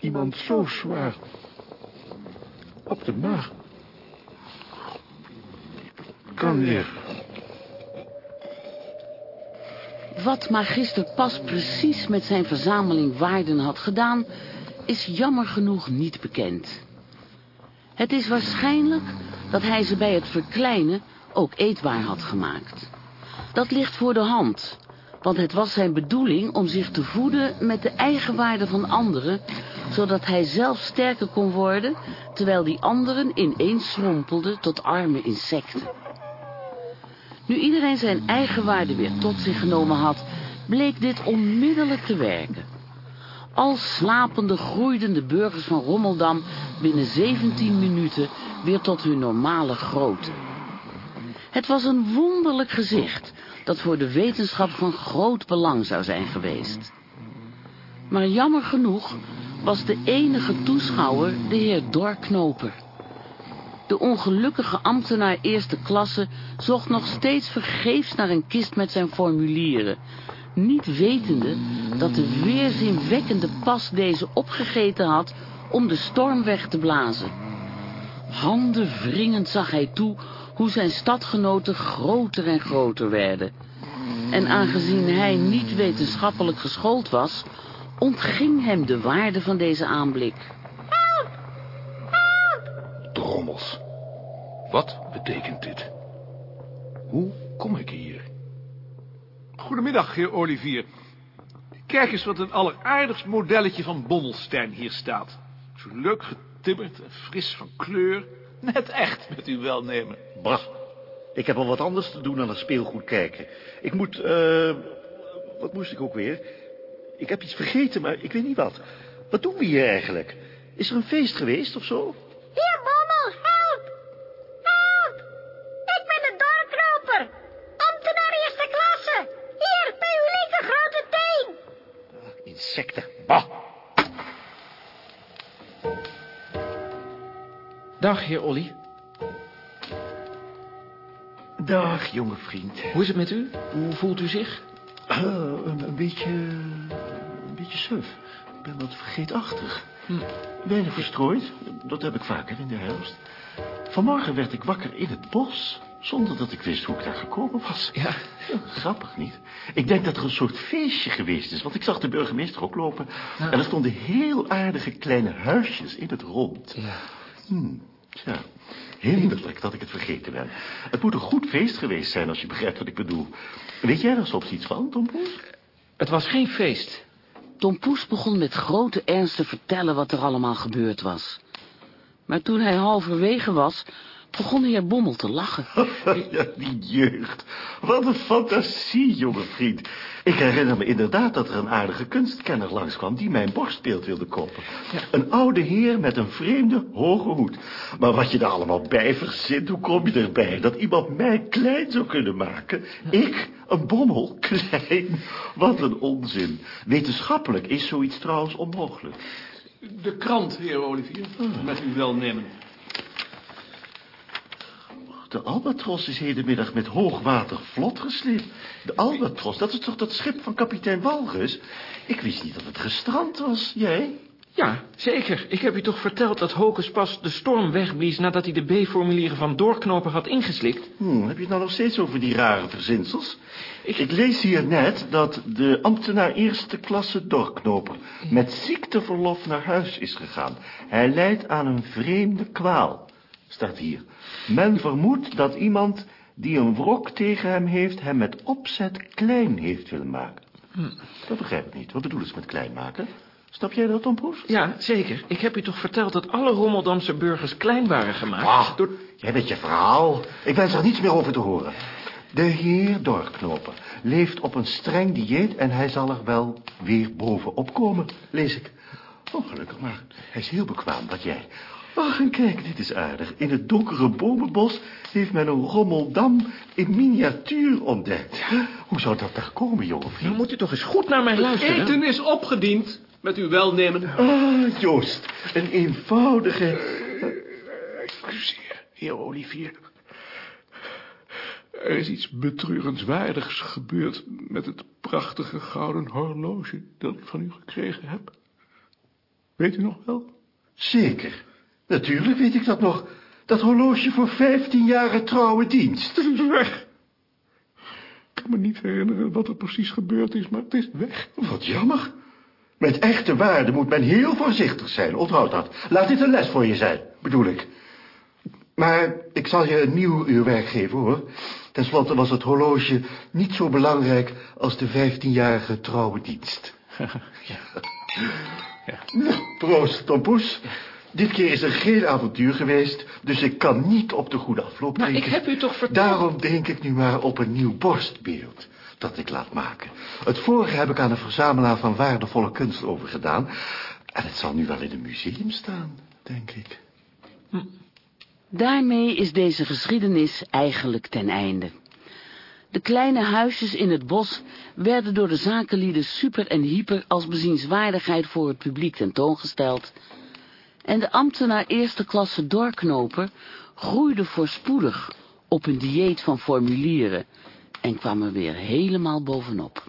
iemand zo zwaar op de maag kan. Wat Magister Pas precies met zijn verzameling waarden had gedaan, is jammer genoeg niet bekend. Het is waarschijnlijk dat hij ze bij het verkleinen ook eetbaar had gemaakt. Dat ligt voor de hand, want het was zijn bedoeling om zich te voeden met de eigenwaarde van anderen, zodat hij zelf sterker kon worden, terwijl die anderen ineens schrompelden tot arme insecten. Nu iedereen zijn eigen waarde weer tot zich genomen had, bleek dit onmiddellijk te werken. Al slapende groeiden de burgers van Rommeldam binnen 17 minuten weer tot hun normale grootte. Het was een wonderlijk gezicht dat voor de wetenschap van groot belang zou zijn geweest. Maar jammer genoeg was de enige toeschouwer de heer Dorknoper. De ongelukkige ambtenaar eerste klasse zocht nog steeds vergeefs naar een kist met zijn formulieren, niet wetende dat de weerzinwekkende pas deze opgegeten had om de storm weg te blazen. Handen wringend zag hij toe hoe zijn stadgenoten groter en groter werden. En aangezien hij niet wetenschappelijk geschoold was, ontging hem de waarde van deze aanblik. Drommels. Wat betekent dit? Hoe kom ik hier? Goedemiddag, heer Olivier. Kijk eens wat een alleraardigst modelletje van Bommelstein hier staat. Zo leuk getimmerd en fris van kleur. Net echt, met uw welnemen. Bah, ik heb al wat anders te doen dan naar speelgoed kijken. Ik moet, eh, wat moest ik ook weer? Ik heb iets vergeten, maar ik weet niet wat. Wat doen we hier eigenlijk? Is er een feest geweest of zo? Dag, heer Olly. Dag, jonge vriend. Hoe is het met u? Hoe voelt u zich? Eh, een, een beetje, een beetje suf. Ik ben wat vergeetachtig. Hm. Weinig verstrooid, dat heb ik vaker in de herfst. Vanmorgen werd ik wakker in het bos, zonder dat ik wist hoe ik daar gekomen was. Ja. grappig niet. Ik denk dat er een soort feestje geweest is, want ik zag de burgemeester ook lopen. En er stonden heel aardige kleine huisjes in het rond. Ja. Hm, ja. Hinderlijk dat ik het vergeten ben. Het moet een goed feest geweest zijn, als je begrijpt wat ik bedoel. Weet jij er soms iets van, Tom Poes? Het was geen feest. Tom Poes begon met grote ernst te vertellen wat er allemaal gebeurd was. Maar toen hij halverwege was, begon de heer Bommel te lachen. ja, die jeugd. Wat een fantasie, jonge vriend. Ik herinner me inderdaad dat er een aardige kunstkenner langskwam... die mijn borstbeeld wilde kopen. Een oude heer met een vreemde hoge hoed. Maar wat je daar allemaal bij verzint, hoe kom je erbij... dat iemand mij klein zou kunnen maken? Ik, een bommel, klein? Wat een onzin. Wetenschappelijk is zoiets trouwens onmogelijk. De krant, heer Olivier, met uw welnemen. De Albatros is hedenmiddag met hoogwater vlot gesleept. De Albatros, dat is toch dat schip van kapitein Walrus? Ik wist niet dat het gestrand was. Jij? Ja, zeker. Ik heb u toch verteld dat Hocus pas de storm wegblies... nadat hij de B-formulieren van Doorknoper had ingeslikt? Hm, heb je het nou nog steeds over die rare verzinsels? Ik, lees hier net dat de ambtenaar eerste klasse doorknoper... met ziekteverlof naar huis is gegaan. Hij lijdt aan een vreemde kwaal, staat hier. Men vermoedt dat iemand die een wrok tegen hem heeft... hem met opzet klein heeft willen maken. Hm. Dat begrijp ik niet. Wat bedoelen ze met klein maken? Snap jij dat, Tom Poes? Ja, zeker. Ik heb u toch verteld dat alle Rommeldamse burgers klein waren gemaakt? Door... jij weet je verhaal. Ik wens er niets meer over te horen. De heer Dorknoper leeft op een streng dieet... en hij zal er wel weer bovenop komen, lees ik. Oh, gelukkig maar. Hij is heel bekwaam, wat jij. Ach, en kijk, dit is aardig. In het donkere bomenbos heeft men een rommeldam in miniatuur ontdekt. Hoe zou dat daar komen, jonge vriend? Dan moet u toch eens goed naar mij luisteren. Eten is opgediend, met uw welnemen. Ah, Joost, een eenvoudige... Excuseer, heer Olivier. Er is iets betreurenswaardigs gebeurd met het prachtige gouden horloge dat ik van u gekregen heb. Weet u nog wel? Zeker. Natuurlijk weet ik dat nog. Dat horloge voor vijftien jaren trouwe dienst. Het is weg. Ik kan me niet herinneren wat er precies gebeurd is, maar het is weg. Wat jammer. Met echte waarde moet men heel voorzichtig zijn, onthoud dat. Laat dit een les voor je zijn, bedoel ik. Maar ik zal je een nieuw uurwerk geven, hoor. Ten slotte was het horloge niet zo belangrijk als de vijftienjarige trouwe dienst. ja. ja. Nou, proost, Tom Poes. Dit keer is er geen avontuur geweest, dus ik kan niet op de goede afloop Maar drinken. ik heb u toch verteld... Daarom denk ik nu maar op een nieuw borstbeeld dat ik laat maken. Het vorige heb ik aan een verzamelaar van waardevolle kunst overgedaan. En het zal nu wel in een museum staan, denk ik. Daarmee is deze geschiedenis eigenlijk ten einde. De kleine huisjes in het bos werden door de zakenlieden super en hyper als bezienswaardigheid voor het publiek tentoongesteld. En de ambtenaar eerste klasse doorknoper groeide voorspoedig op een dieet van formulieren en kwam er weer helemaal bovenop.